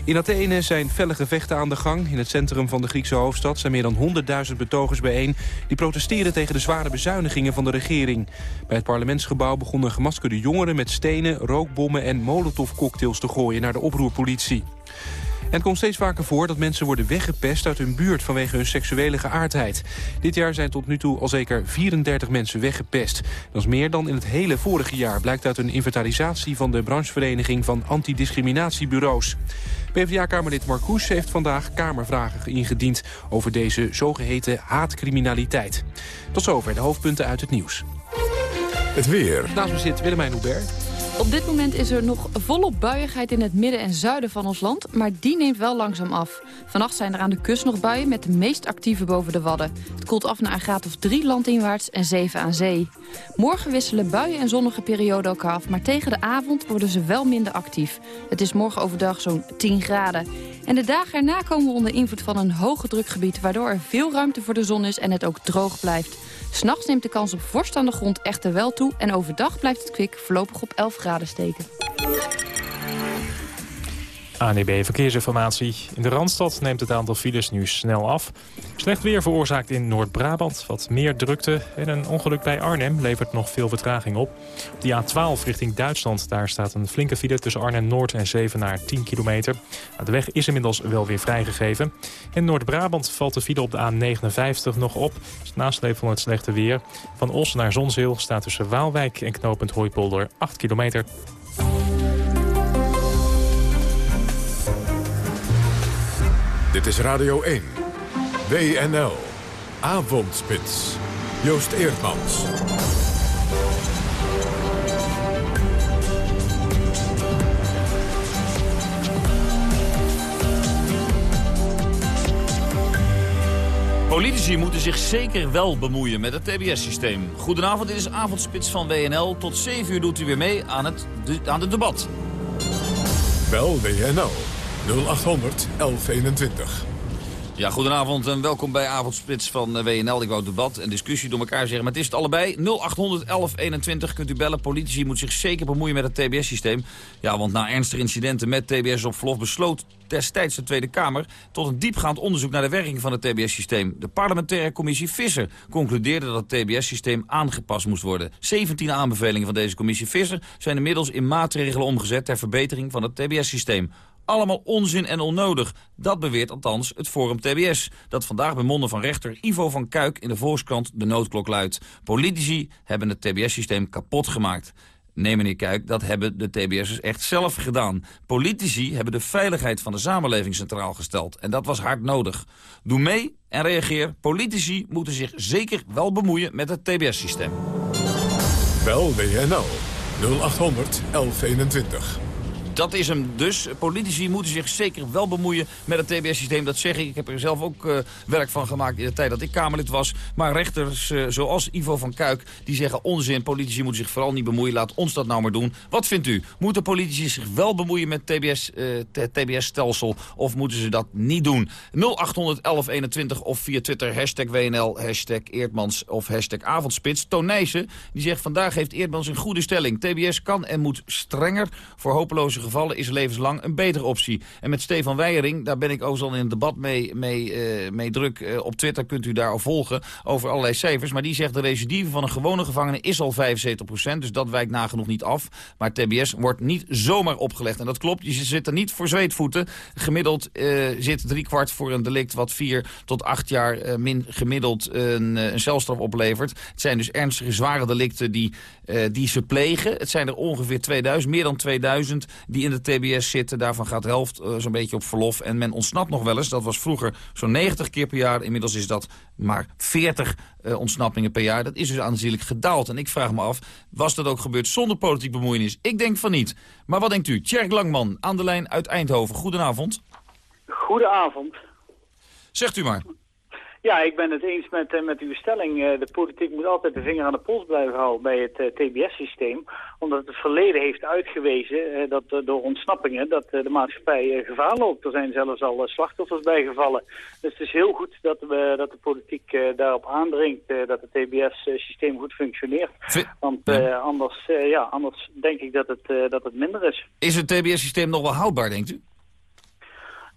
In Athene zijn felle gevechten aan de gang. In het centrum van de Griekse hoofdstad zijn meer dan 100.000 betogers bijeen... die protesteren tegen de zware bezuinigingen van de regering. Bij het parlementsgebouw begonnen gemaskerde jongeren met stenen, rookbommen en molotovcocktails te gooien naar de oproerpolitie. En het komt steeds vaker voor dat mensen worden weggepest uit hun buurt vanwege hun seksuele geaardheid. Dit jaar zijn tot nu toe al zeker 34 mensen weggepest. Dat is meer dan in het hele vorige jaar, blijkt uit een inventarisatie van de branchevereniging van antidiscriminatiebureaus. PvdA-kamerlid Marcouch heeft vandaag kamervragen ingediend over deze zogeheten haatcriminaliteit. Tot zover de hoofdpunten uit het nieuws. Het weer. Naast me zit Willemijn Hubert. Op dit moment is er nog volop buiigheid in het midden en zuiden van ons land, maar die neemt wel langzaam af. Vannacht zijn er aan de kust nog buien met de meest actieve boven de Wadden. Het koelt af naar een graad of 3 landinwaarts en 7 aan zee. Morgen wisselen buien en zonnige perioden elkaar af, maar tegen de avond worden ze wel minder actief. Het is morgen overdag zo'n 10 graden. En de dagen erna komen we onder invloed van een hoge drukgebied... waardoor er veel ruimte voor de zon is en het ook droog blijft. S'nachts neemt de kans op vorst aan de grond echter wel toe... en overdag blijft het kwik voorlopig op 11 graden steken. ANEB Verkeersinformatie. In de Randstad neemt het aantal files nu snel af. Slecht weer veroorzaakt in Noord-Brabant wat meer drukte. En een ongeluk bij Arnhem levert nog veel vertraging op. Op die A12 richting Duitsland, daar staat een flinke file... tussen Arnhem-Noord en Zevenaar 10 kilometer. Nou, de weg is inmiddels wel weer vrijgegeven. In Noord-Brabant valt de file op de A59 nog op. Het nasleep van het slechte weer. Van Os naar Zonzeel staat tussen Waalwijk en knooppunt Hooipolder 8 kilometer. Dit is Radio 1. WNL. Avondspits. Joost Eerdmans. Politici moeten zich zeker wel bemoeien met het TBS-systeem. Goedenavond, dit is Avondspits van WNL. Tot 7 uur doet u weer mee aan het, aan het debat. Bel WNL 0800 1121. Ja, goedenavond en welkom bij Avondspits van eh, WNL. Ik wou debat en discussie door elkaar zeggen, maar het is het allebei. 0800 1121 kunt u bellen. Politici moeten zich zeker bemoeien met het TBS-systeem. Ja, want na ernstige incidenten met TBS op verlof besloot destijds de Tweede Kamer... tot een diepgaand onderzoek naar de werking van het TBS-systeem. De parlementaire commissie Visser concludeerde dat het TBS-systeem aangepast moest worden. 17 aanbevelingen van deze commissie Visser zijn inmiddels in maatregelen omgezet... ter verbetering van het TBS-systeem. Allemaal onzin en onnodig. Dat beweert althans het Forum TBS. Dat vandaag bij monden van rechter Ivo van Kuik in de Volkskrant de noodklok luidt. Politici hebben het TBS-systeem kapot gemaakt. Nee, meneer Kuik, dat hebben de TBS'ers echt zelf gedaan. Politici hebben de veiligheid van de samenleving centraal gesteld. En dat was hard nodig. Doe mee en reageer. Politici moeten zich zeker wel bemoeien met het TBS-systeem. Bel WNL 0800 1121. Dat is hem dus. Politici moeten zich zeker wel bemoeien met het TBS-systeem. Dat zeg ik. Ik heb er zelf ook uh, werk van gemaakt in de tijd dat ik Kamerlid was. Maar rechters uh, zoals Ivo van Kuik, die zeggen onzin. Politici moeten zich vooral niet bemoeien. Laat ons dat nou maar doen. Wat vindt u? Moeten politici zich wel bemoeien met TBS, uh, TBS-stelsel? Of moeten ze dat niet doen? 0800 1121 of via Twitter hashtag WNL, hashtag Eerdmans of hashtag Avondspits. Tonijsen, die zegt vandaag heeft Eerdmans een goede stelling. TBS kan en moet strenger voor hopeloze gevallen is levenslang een betere optie. En met Stefan Weijering, daar ben ik ook al in een debat mee, mee, uh, mee druk. Uh, op Twitter kunt u daar al volgen over allerlei cijfers. Maar die zegt de recidive van een gewone gevangene is al 75%. Dus dat wijkt nagenoeg niet af. Maar TBS wordt niet zomaar opgelegd. En dat klopt, je zit er niet voor zweetvoeten. Gemiddeld uh, zit driekwart voor een delict wat vier tot acht jaar min gemiddeld een, een celstraf oplevert. Het zijn dus ernstige, zware delicten die, die ze plegen. Het zijn er ongeveer 2000, meer dan 2000 die in de TBS zitten. Daarvan gaat de helft uh, zo'n beetje op verlof. En men ontsnapt nog wel eens. Dat was vroeger zo'n 90 keer per jaar. Inmiddels is dat maar 40 uh, ontsnappingen per jaar. Dat is dus aanzienlijk gedaald. En ik vraag me af, was dat ook gebeurd zonder politiek bemoeienis? Ik denk van niet. Maar wat denkt u? Tjerk Langman aan de lijn uit Eindhoven. Goedenavond. Goedenavond. Zegt u maar. Ja, ik ben het eens met, uh, met uw stelling. Uh, de politiek moet altijd de vinger aan de pols blijven houden bij het uh, TBS-systeem. Omdat het verleden heeft uitgewezen dat door ontsnappingen dat de maatschappij gevaar loopt. Er zijn zelfs al slachtoffers bijgevallen. Dus het is heel goed dat, we, dat de politiek daarop aandringt dat het TBS-systeem goed functioneert. Want ja. anders, ja, anders denk ik dat het, dat het minder is. Is het TBS-systeem nog wel houdbaar, denkt u?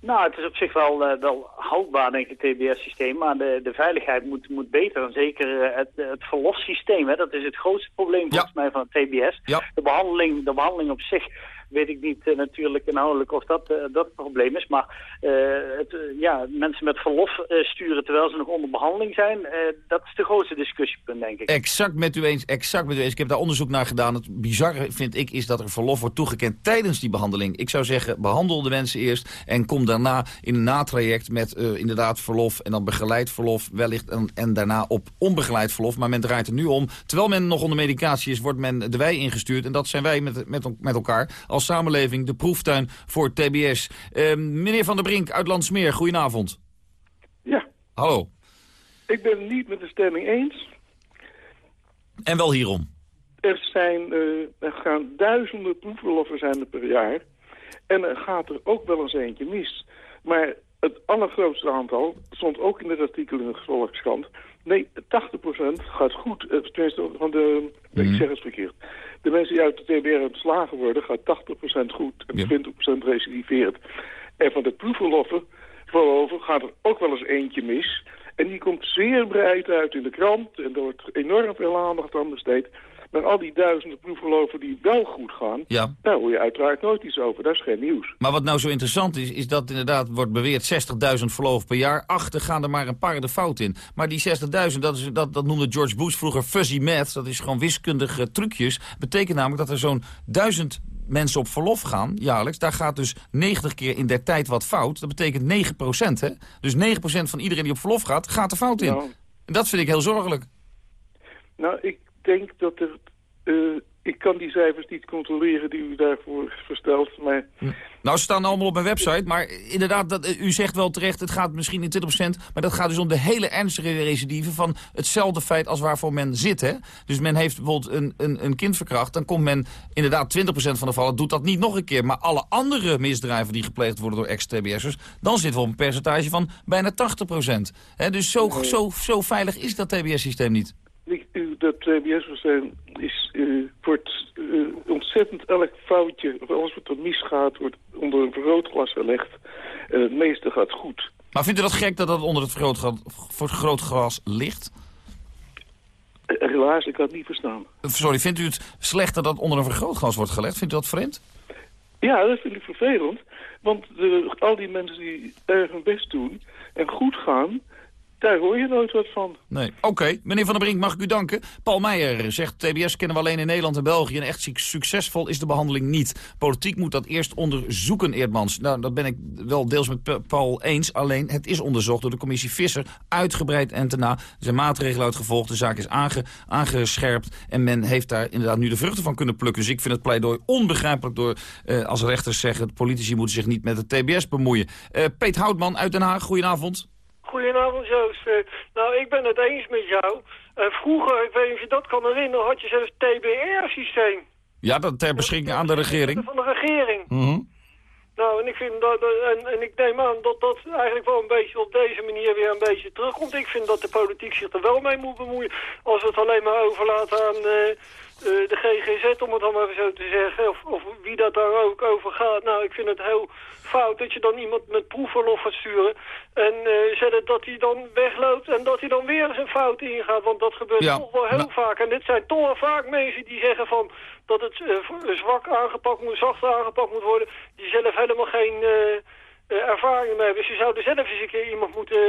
Nou, het is op zich wel, uh, wel houdbaar, denk ik, het TBS-systeem. Maar de, de veiligheid moet, moet beter. En zeker uh, het, het verlossysteem, hè, dat is het grootste probleem volgens mij van het TBS. Ja. De, behandeling, de behandeling op zich weet ik niet uh, natuurlijk inhoudelijk of dat, uh, dat het probleem is. Maar uh, het, ja, mensen met verlof sturen terwijl ze nog onder behandeling zijn, dat is de grootste discussiepunt, denk ik. Exact met u eens, exact met u eens. Ik heb daar onderzoek naar gedaan. Het bizarre vind ik is dat er verlof wordt toegekend tijdens die behandeling. Ik zou zeggen, behandel de mensen eerst en kom daarna in een natraject met inderdaad verlof en dan begeleid verlof wellicht en, en, daarna op onbegeleid verlof. Maar men draait er nu om. Terwijl men nog onder medicatie is, wordt men de wij ingestuurd en dat zijn wij met, met, met elkaar als samenleving de proeftuin voor TBS. Uh, meneer Van der Brink uit Landsmeer, goedenavond. Ja. Hallo. Ik ben het niet met de stemming eens. En wel hierom? Er, zijn, uh, er gaan duizenden proefverloffen zijn er per jaar. En er gaat er ook wel eens eentje mis. Maar het allergrootste aantal stond ook in het artikel in de Volkskrant. Nee, 80% gaat goed. Tenminste, van de... Mm. Ik zeg het verkeerd. De mensen die uit de TBR ontslagen worden, gaat 80% goed en ja. 20% recidiveert. En van de proefverloffen voorover gaat er ook wel eens eentje mis. En die komt zeer breed uit in de krant en er wordt enorm veel aandacht aan besteed. Maar al die duizenden proefverloven die wel goed gaan, ja. daar hoor je uiteraard nooit iets over. Dat is geen nieuws. Maar wat nou zo interessant is, is dat inderdaad wordt beweerd 60.000 verloven per jaar. Achter gaan er maar een paar de fout in. Maar die 60.000, dat, is, dat, dat noemde George Bush vroeger fuzzy math. Dat is gewoon wiskundige trucjes. Betekent namelijk dat er zo'n duizend mensen op verlof gaan, jaarlijks. Daar gaat dus 90 keer in der tijd wat fout. Dat betekent 9 hè. Dus 9% van iedereen die op verlof gaat, gaat er fout in. Nou, en dat vind ik heel zorgelijk. Nou, ik denk dat er... Uh, ik kan die cijfers niet controleren die u daarvoor verstelt, maar... Nou, ze staan allemaal op mijn website, maar inderdaad, dat, u zegt wel terecht... het gaat misschien in 20%, maar dat gaat dus om de hele ernstige recidive... van hetzelfde feit als waarvoor men zit, hè? Dus men heeft bijvoorbeeld een, een, een kind verkracht... dan komt men inderdaad 20% van de vallen, doet dat niet nog een keer... maar alle andere misdrijven die gepleegd worden door ex-TBS'ers... dan zitten we op een percentage van bijna 80%. Hè? Dus zo, Nee. zo, zo veilig is dat TBS-systeem niet. Dat TBS-systeem is uh, wordt uh, ontzettend elk foutje, of alles wat er misgaat, wordt onder een vergrootglas gelegd. En het meeste gaat goed. Maar vindt u dat gek dat dat onder het vergrootglas, vergrootglas ligt? Eh, Helaas, ik had het niet verstaan. Sorry, vindt u het slecht dat dat onder een vergrootglas wordt gelegd? Vindt u dat vreemd? Ja, dat vind ik vervelend. Want de, al die mensen die erg hun best doen en goed gaan... daar hoor je nooit wat van. Nee. Oké, meneer Van der Brink, mag ik u danken. Paul Meijer zegt, TBS kennen we alleen in Nederland en België... en echt succesvol is de behandeling niet. Politiek moet dat eerst onderzoeken, Eerdmans. Nou, dat ben ik wel deels met Paul eens. Alleen, het is onderzocht door de commissie Visser, uitgebreid en daarna. Zijn maatregelen uitgevolgd, de zaak is aange, aangescherpt... en men heeft daar inderdaad nu de vruchten van kunnen plukken. Dus ik vind het pleidooi onbegrijpelijk door, eh, als rechters zeggen... politici moeten zich niet met het TBS bemoeien. Uh, Peet Houtman uit Den Haag, goedenavond. Goedenavond Joost. Eh, nou, ik ben het eens met jou. Uh, vroeger, ik weet niet of je dat kan herinneren, had je zelfs TBR-systeem. Ja, dat ter beschikking aan de regering. Van de regering. Mm Nou, en ik, vind dat, en, en, ik neem aan dat dat eigenlijk wel een beetje op deze manier weer een beetje terugkomt. Ik vind dat de politiek zich er wel mee moet bemoeien. Als we het alleen maar overlaten aan... Uh, uh, de GGZ, om het dan maar even zo te zeggen, of, of, wie dat daar ook over gaat. Nou, ik vind het heel fout dat je dan iemand met proefverlof gaat sturen en uh, zetten dat hij dan wegloopt en dat hij dan weer zijn fout ingaat. Want dat gebeurt toch wel heel vaak. En dit zijn toch wel vaak mensen die zeggen van dat het uh, zwak aangepakt moet, zacht aangepakt moet worden, die zelf helemaal geen... ervaring mee hebben. Dus je zou er zelf eens een keer iemand moeten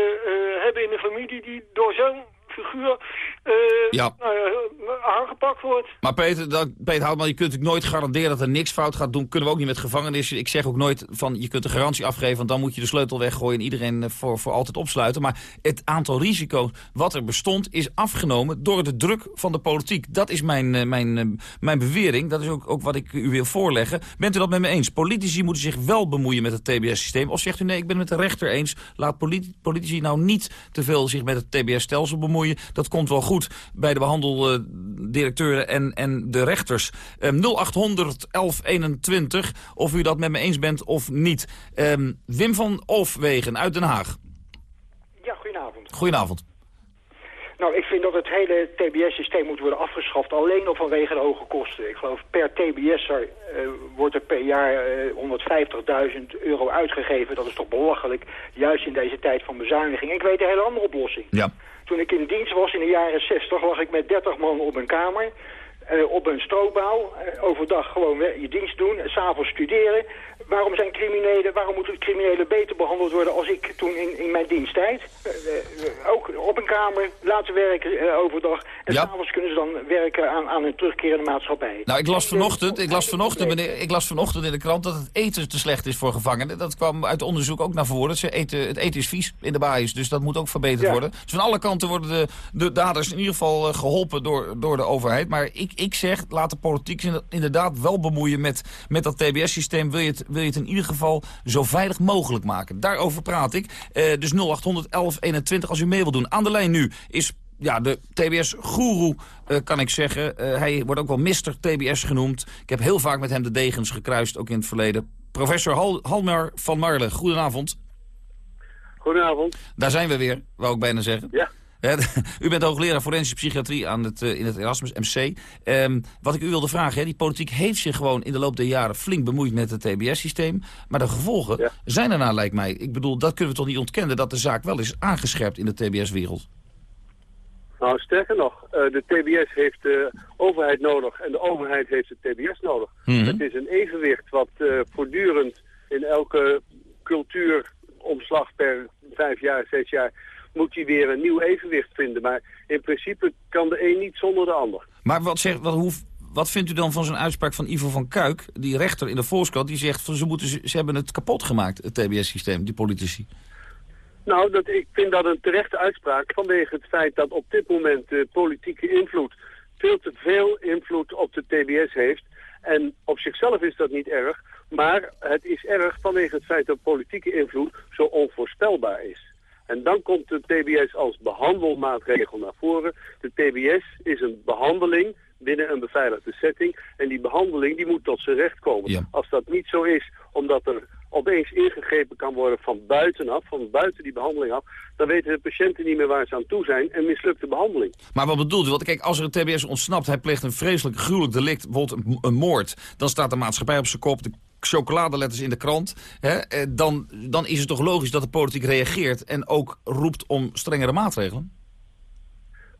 hebben in de familie die door zo'n figuur ja. nou aangepakt wordt. Maar Peter, dat, Peter Houtman, je kunt natuurlijk nooit garanderen dat er niks fout gaat doen. Kunnen we ook niet met gevangenis. Ik zeg ook nooit van je kunt de garantie afgeven, want dan moet je de sleutel weggooien en iedereen eh, voor, voor altijd opsluiten. Maar het aantal risico's wat er bestond is afgenomen door de druk van de politiek. Dat is mijn, eh, mijn, mijn bewering. Dat is ook, ook wat ik u wil voorleggen. Bent u dat met me eens? Politici moeten zich wel bemoeien met het TBS-systeem. Of zegt u nee, ik ben het met de rechter eens. Laat politici nou niet te veel zich met het TBS-stelsel bemoeien dat komt wel goed bij de behandeldirecteuren en, en de rechters. 0800 1121, of u dat met me eens bent of niet. Um, Wim van Ofwegen uit Den Haag. Ja, goedenavond. Goedenavond. Nou, ik vind dat het hele TBS-systeem moet worden afgeschaft, alleen al vanwege de hoge kosten. Ik geloof per TBS'er uh, wordt er per jaar uh, 150.000 euro uitgegeven. Dat is toch belachelijk, juist in deze tijd van bezuiniging. Ik weet een hele andere oplossing. Ja. Toen ik in dienst was in de jaren 60 lag ik met 30 man op een kamer. Uh, op een stroopbouw. Uh, overdag gewoon je dienst doen. S'avonds studeren. Waarom zijn criminelen, waarom moeten criminelen beter behandeld worden als ik toen in, in mijn diensttijd? Uh, ook op een kamer, laten werken overdag. En ja. s'avonds kunnen ze dan werken aan, aan hun terugkeer in de maatschappij. Nou, ik las vanochtend, ik las vanochtend, meneer, ik las vanochtend in de krant dat het eten te slecht is voor gevangenen. Dat kwam uit onderzoek ook naar voren. Ze eten, het eten is vies in de baais, dus dat moet ook verbeterd worden. Dus van alle kanten worden de, de daders in ieder geval geholpen door, door de overheid. Maar ik, ik zeg, laat de politiek inderdaad wel bemoeien met, met dat TBS-systeem. Wil je het wil je het in ieder geval zo veilig mogelijk maken. Daarover praat ik. Uh, dus 0800 1121 als u mee wil doen. Aan de lijn nu is ja, de TBS-goeroe, uh, kan ik zeggen. Uh, hij wordt ook wel Mr. TBS genoemd. Ik heb heel vaak met hem de degens gekruist, ook in het verleden. Professor Hal Halmer van Marle, goedenavond. Goedenavond. Daar zijn we weer, wou ik bijna zeggen. Ja. [laughs] u bent hoogleraar forensische psychiatrie aan het, uh, in het Erasmus MC. Um, ehm, wat ik u wilde vragen, hè, die politiek heeft zich gewoon in de loop der jaren flink bemoeid met het TBS-systeem. Maar de gevolgen zijn erna, lijkt mij. Ik bedoel, dat kunnen we toch niet ontkennen dat de zaak wel is aangescherpt in de TBS-wereld. Nou, sterker nog, uh, de TBS heeft de overheid nodig en de overheid heeft de TBS nodig. Mhm. Het is een evenwicht wat uh, voortdurend in elke cultuuromslag per vijf jaar, zes jaar moet hij weer een nieuw evenwicht vinden. Maar in principe kan de een niet zonder de ander. Maar wat, zegt, wat, hoe, wat vindt u dan van zo'n uitspraak van Ivo van Kuik, die rechter in de Volkskrant, die zegt van ze, moeten, ze hebben het kapot gemaakt, het TBS-systeem, die politici? Nou, dat, ik vind dat een terechte uitspraak vanwege het feit dat op dit moment de politieke invloed veel te veel invloed op de TBS heeft. En op zichzelf is dat niet erg, maar het is erg vanwege het feit dat politieke invloed zo onvoorspelbaar is. En dan komt de TBS als behandelmaatregel naar voren. De TBS is een behandeling binnen een beveiligde setting. En die behandeling die moet tot zijn recht komen. Als dat niet zo is, omdat er opeens ingegrepen kan worden van buitenaf, van buiten die behandeling af, dan weten de patiënten niet meer waar ze aan toe zijn en mislukt de behandeling. Maar wat bedoelt u? Want kijk, als er een TBS ontsnapt, hij pleegt een vreselijk gruwelijk delict, bijvoorbeeld een, een moord, dan staat de maatschappij op zijn kop, de chocoladeletters in de krant... Hè, eh, dan, dan is het toch logisch dat de politiek reageert... en ook roept om strengere maatregelen?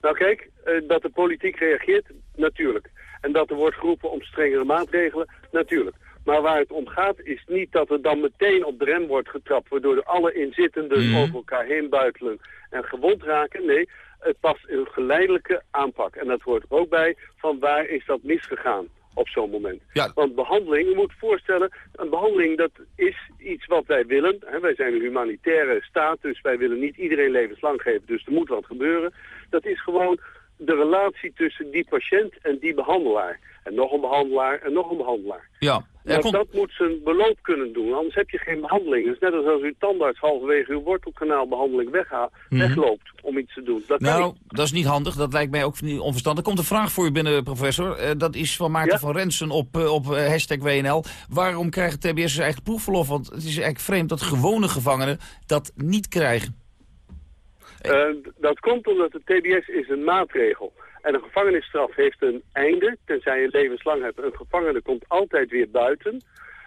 Nou kijk, eh, dat de politiek reageert, natuurlijk. En dat er wordt geroepen om strengere maatregelen, natuurlijk. Maar waar het om gaat is niet dat er dan meteen op de rem wordt getrapt... waardoor de alle inzittenden Mhm. over elkaar heen buitelen en gewond raken. Nee, het past een geleidelijke aanpak. En dat hoort er ook bij van waar is dat misgegaan op zo'n moment. Want behandeling, je moet voorstellen, een behandeling dat is iets wat wij willen. Hè, wij zijn een humanitaire staat, dus wij willen niet iedereen levenslang geven. Dus er moet wat gebeuren. Dat is gewoon de relatie tussen die patiënt en die behandelaar. En nog een behandelaar en nog een behandelaar. Ja. Maar dat moet zijn beloop kunnen doen, anders heb je geen behandeling. Het is net als als uw tandarts halverwege uw wortelkanaalbehandeling Mhm. wegloopt om iets te doen. Dat Nou, niet. dat is niet handig. Dat lijkt mij ook niet onverstandig. Er komt een vraag voor u binnen, professor. Eh, dat is van Maarten Ja? van Rensen op, eh, op eh, hashtag WNL. Waarom krijgen TBS zijn eigen proefverlof? Want het is eigenlijk vreemd dat gewone gevangenen dat niet krijgen. Dat komt omdat de TBS is een maatregel. En een gevangenisstraf heeft een einde, tenzij je levenslang hebt. Een gevangene komt altijd weer buiten.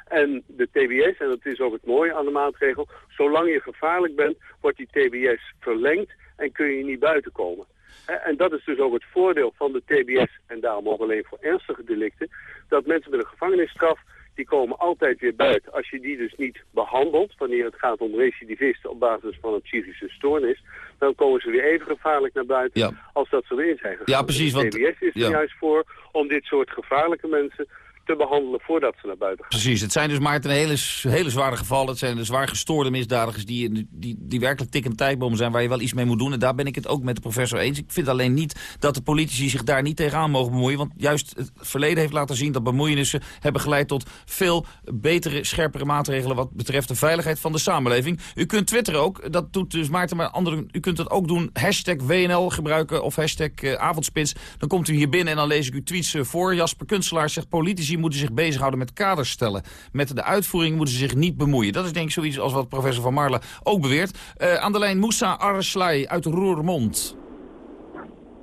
En de TBS, en dat is ook het mooie aan de maatregel... zolang je gevaarlijk bent, wordt die TBS verlengd en kun je niet buiten komen. Eh, En dat is dus ook het voordeel van de TBS, en daarom ook alleen voor ernstige delicten... dat mensen met een gevangenisstraf, die komen altijd weer buiten. Als je die dus niet behandelt, wanneer het gaat om recidivisten op basis van een psychische stoornis... dan komen ze weer even gevaarlijk naar buiten als dat ze erin zijn gegaan. Ja, precies, De want- TBS is er ja. juist voor om dit soort gevaarlijke mensen te behandelen voordat ze naar buiten gaan. Precies, het zijn dus Maarten hele, hele zware gevallen. Het zijn de zwaar gestoorde misdadigers die, die, die werkelijk tikkende tijdbomen zijn... waar je wel iets mee moet doen. En daar ben ik het ook met de professor eens. Ik vind alleen niet dat de politici zich daar niet tegenaan mogen bemoeien. Want juist het verleden heeft laten zien dat bemoeienissen... hebben geleid tot veel betere, scherpere maatregelen... wat betreft de veiligheid van de samenleving. U kunt twitteren ook, dat doet dus Maarten, maar anderen... u kunt het ook doen, hashtag WNL gebruiken of hashtag eh, avondspits. Dan komt u hier binnen en dan lees ik uw tweets eh, voor. Jasper Kunstelaar zegt, politici moeten zich bezighouden met kaders stellen. Met de uitvoering moeten ze zich niet bemoeien. Dat is denk ik zoiets als wat professor Van Marle ook beweert. Eh, aan de lijn Moussa Arslai uit Roermond.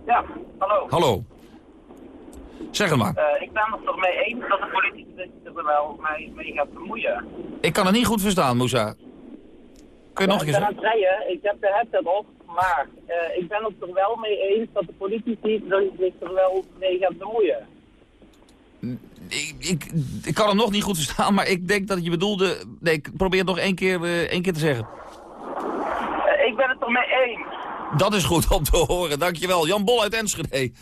Ja, hallo. Hallo. Zeg het maar. Eh, ik ben het toch mee eens dat de politici zich er wel mee, mee gaat bemoeien. Ik kan het niet goed verstaan, Moussa. Kun je nog een ik keer ben aan het rijden, ik heb de headset op, maar eh, ik ben het er wel mee eens dat de politici er- zich er wel mee gaat bemoeien. Ik, ik, ik kan hem nog niet goed verstaan, maar ik denk dat je bedoelde... Nee, ik probeer het nog één keer, eh, één keer te zeggen. Eh, ik ben het er mee eens. Dat is goed om te horen, dankjewel. Jan Bol uit Enschede.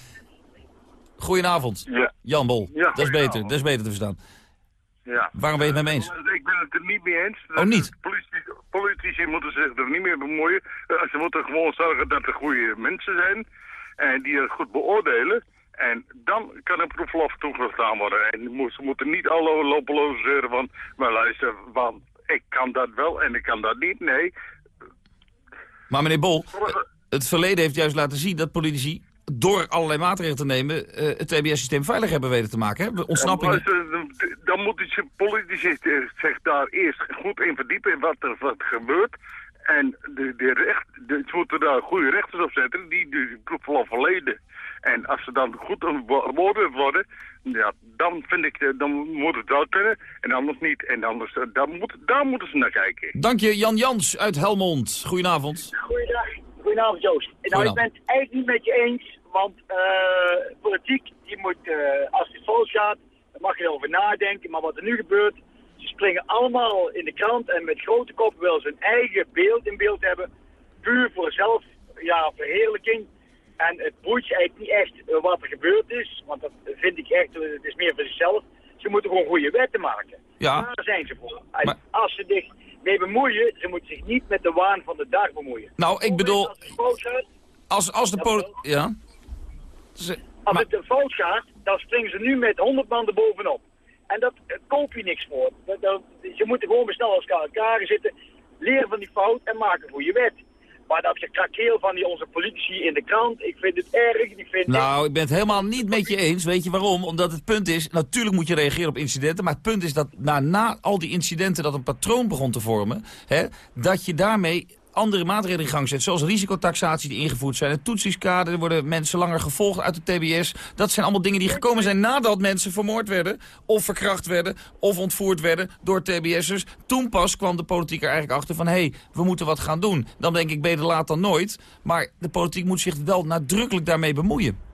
Goedenavond. Ja. Jan Bol, Ja, dat, is beter, dat is beter te verstaan. Ja. Waarom ben je het met me eens? Ik ben het er niet mee eens. Oh, niet? Politici, politici moeten zich er niet meer bemoeien. Eh, ze moeten gewoon zorgen dat er goede mensen zijn. En die het goed beoordelen. En kan een proeflof toegestaan worden. En ze moeten niet alle lopen loseren van... Maar luister, want ik kan dat wel en ik kan dat niet. Nee, Maar meneer Bol, het verleden heeft juist laten zien dat politici... door allerlei maatregelen te nemen eh, het TBS-systeem veilig hebben weten te maken. Hè? Ontsnappingen... Dan- moeten ze politici zich daar eerst goed in verdiepen in wat er wat gebeurt. En de, de recht, de, ze moeten daar goede rechters op zetten die de proefverlof verleden. En als ze dan goed beoordeeld worden, ja, dan vind ik, eh, dan moet het wel kunnen en anders niet. En anders, eh, daar, moet, daar moeten ze naar kijken. Dank je, Jan Jans uit Helmond. Goedenavond. Goeiedag. Goedenavond Joost. Nou, ik ben het eigenlijk niet met je eens, want eh, politiek, die moet, als het fout gaat, dan mag je erover nadenken. Maar wat er nu gebeurt, ze springen allemaal in de krant en met grote koppen willen ze hun eigen beeld in beeld hebben. Puur voor zelf, ja, verheerlijking. En het boeit je eigenlijk niet echt eh, wat er gebeurd is, want dat vind ik echt, eh, het is meer voor zichzelf. Ze moeten gewoon goede wetten maken. Ja. Daar zijn ze voor. Als ze zich mee bemoeien, ze moeten zich niet met de waan van de dag bemoeien. Nou, ik bedoel, Als het als, de poli- Ja? als het een fout gaat, dan springen ze nu met 100 man erbovenop. En dat eh, koop je niks voor. Dat, dat, ze moeten gewoon snel als elkaar zitten, leren van die fout en maken een goede wet. Maar dat gekrakeel van die onze politici in de krant, ik vind het erg. Ik vind Nou, ik ben het helemaal niet met je eens. Weet je waarom? Omdat het punt is, natuurlijk moet je reageren op incidenten. Maar het punt is dat na, na al die incidenten dat een patroon begon te vormen... Hè, dat je daarmee andere maatregelen in gang zet. Zoals risicotaxatie die ingevoerd zijn. Het toetsingskader, er worden mensen langer gevolgd uit de TBS. Dat zijn allemaal dingen die gekomen zijn nadat mensen vermoord werden... of verkracht werden, of ontvoerd werden door TBS'ers. Toen pas kwam de politiek er eigenlijk achter van... hé, hey, we moeten wat gaan doen. Dan denk ik beter laat dan nooit. Maar de politiek moet zich wel nadrukkelijk daarmee bemoeien.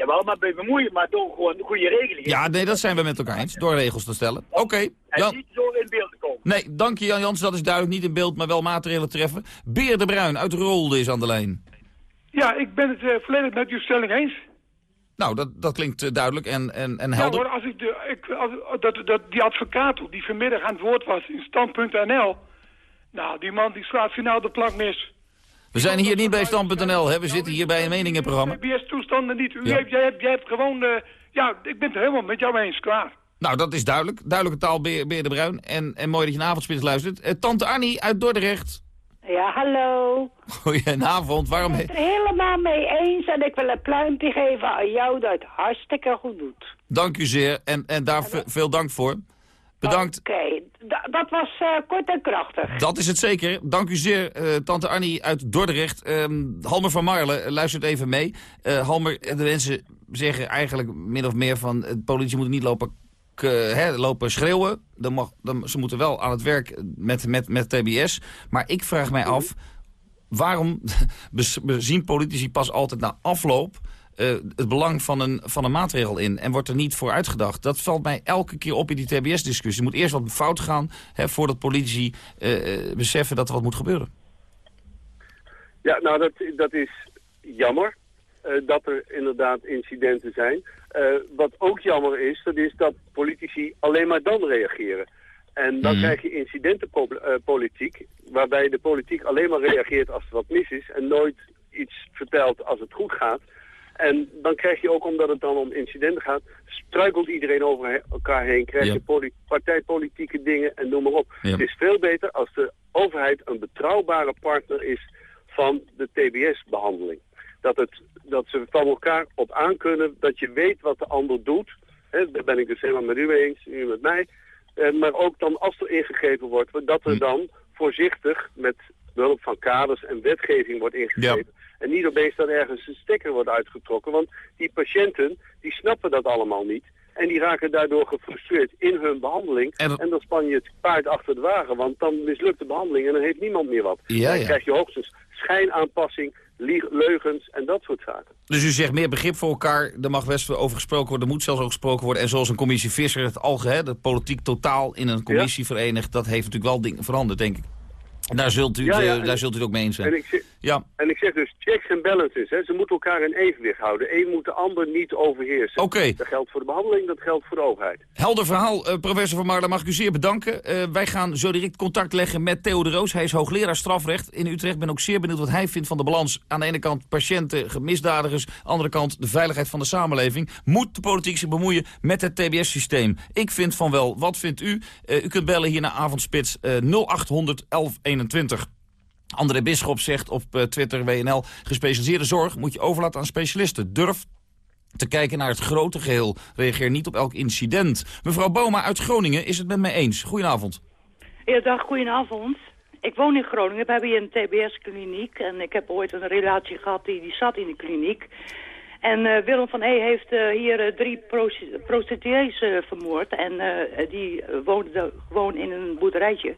Jawel, maar bij bemoeien, maar toch gewoon goede regelingen. Ja, nee, dat zijn we met elkaar eens. Door regels te stellen. Oké, En Jan. niet zo in beeld te komen. Nee, dank je Jan Jans. Dat is duidelijk niet in beeld, maar wel maatregelen treffen. Beer de Bruin uit Rolde is aan de lijn. Ja, ik ben het eh, volledig met uw stelling eens. Nou, dat, dat klinkt eh, duidelijk en, en, en Ja helder. hoor, als ik de, ik, als, dat, dat, die advocaat die vanmiddag aan het woord was in stand.nl... Nou, die man die slaat finaal de plank mis. We zijn hier niet bij Stand.nl. We zitten hier bij een meningenprogramma. CBS-toestanden niet. U Ja. hebt, jij, hebt, jij hebt gewoon... eh, ja, ik ben het helemaal met jou eens, klaar. Nou, dat is duidelijk. Duidelijke taal, Beer, Beer de Bruin. En, en mooi dat je een avondspits luistert. Eh, Tante Annie uit Dordrecht. Ja, hallo. Goedenavond. Waarom... Ik ben het er helemaal mee eens en ik wil een pluimpje geven aan jou dat het hartstikke goed doet. Dank u zeer. En, en daar ve- veel dank voor. Bedankt. Oké, da- dat was eh, kort en krachtig. Dat is het zeker. Dank u zeer, eh, tante Annie uit Dordrecht. Ehm, Halmer van Marle eh, luistert even mee. Halmer, de mensen zeggen eigenlijk min of meer van... de politie moet niet lopen, hè, lopen schreeuwen. Dan mag, dan, ze moeten wel aan het werk met, met, met TBS. Maar ik vraag mij af, waarom [laughs] zien politici pas altijd na afloop... eh, het belang van een, van een maatregel in en wordt er niet voor uitgedacht. Dat valt mij elke keer op in die TBS-discussie. Er moet eerst wat fout gaan hè, voordat politici eh, eh, beseffen dat er wat moet gebeuren. Ja, nou dat, dat is jammer dat er inderdaad incidenten zijn. Wat ook jammer is, dat is dat politici alleen maar dan reageren. En dan Mhm. krijg je incidentenpolitiek, waarbij de politiek alleen maar reageert als er wat mis is en nooit iets vertelt als het goed gaat. En dan krijg je ook, omdat het dan om incidenten gaat, struikelt iedereen over he- elkaar heen. Krijg Ja. je poli- partijpolitieke dingen en noem maar op. Ja. Het is veel beter als de overheid een betrouwbare partner is van de TBS-behandeling. Dat, het, dat ze van elkaar op aankunnen, dat je weet wat de ander doet. Hè, daar ben ik dus helemaal met u eens, u met mij. Eh, maar ook dan als er ingegrepen wordt, dat er dan voorzichtig met behulp van kaders en wetgeving wordt ingegrepen. En niet opeens dat ergens een stekker wordt uitgetrokken. Want die patiënten, die snappen dat allemaal niet. En die raken daardoor gefrustreerd in hun behandeling. En, dan span je het paard achter de wagen. Want dan mislukt de behandeling en dan heeft niemand meer wat. Ja, dan ja. krijg je hoogstens schijnaanpassing, leugens en dat soort zaken. Dus u zegt meer begrip voor elkaar. Er mag best over gesproken worden. Er moet zelfs over gesproken worden. En zoals een commissie Visser het algeheel, de politiek totaal in een commissie verenigt. Dat heeft natuurlijk wel dingen veranderd, denk ik. Daar zult u, Ja, het, ja, eh, daar zult u het ook mee eens zijn. En ik, zeg, Ja. en ik zeg dus checks en balances. Hè. Ze moeten elkaar in evenwicht houden. Eén moet de ander niet overheersen. Oké. Dat geldt voor de behandeling, dat geldt voor de overheid. Helder verhaal, eh, professor Van Marla, mag ik u zeer bedanken. Eh, wij gaan zo direct contact leggen met Theo de Roos. Hij is hoogleraar strafrecht in Utrecht. Ik ben ook zeer benieuwd wat hij vindt van de balans. Aan de ene kant patiënten, misdadigers. Aan de andere kant de veiligheid van de samenleving. Moet de politiek zich bemoeien met het TBS-systeem? Ik vind van wel. Wat vindt u? U kunt bellen hier naar avondspits eh 0800 1121. André Bisschop zegt op eh, Twitter WNL... gespecialiseerde zorg moet je overlaten aan specialisten. Durf te kijken naar het grote geheel. Reageer niet op elk incident. Mevrouw Boma uit Groningen is het met mij eens. Goedenavond. Ja, dag, goedenavond. Ik woon in Groningen. We hebben hier een TBS-kliniek. En ik heb ooit een relatie gehad die, die zat in de kliniek. En eh, Willem van E heeft eh, hier drie prosti- prostituees vermoord. En die woonden gewoon in een boerderijtje.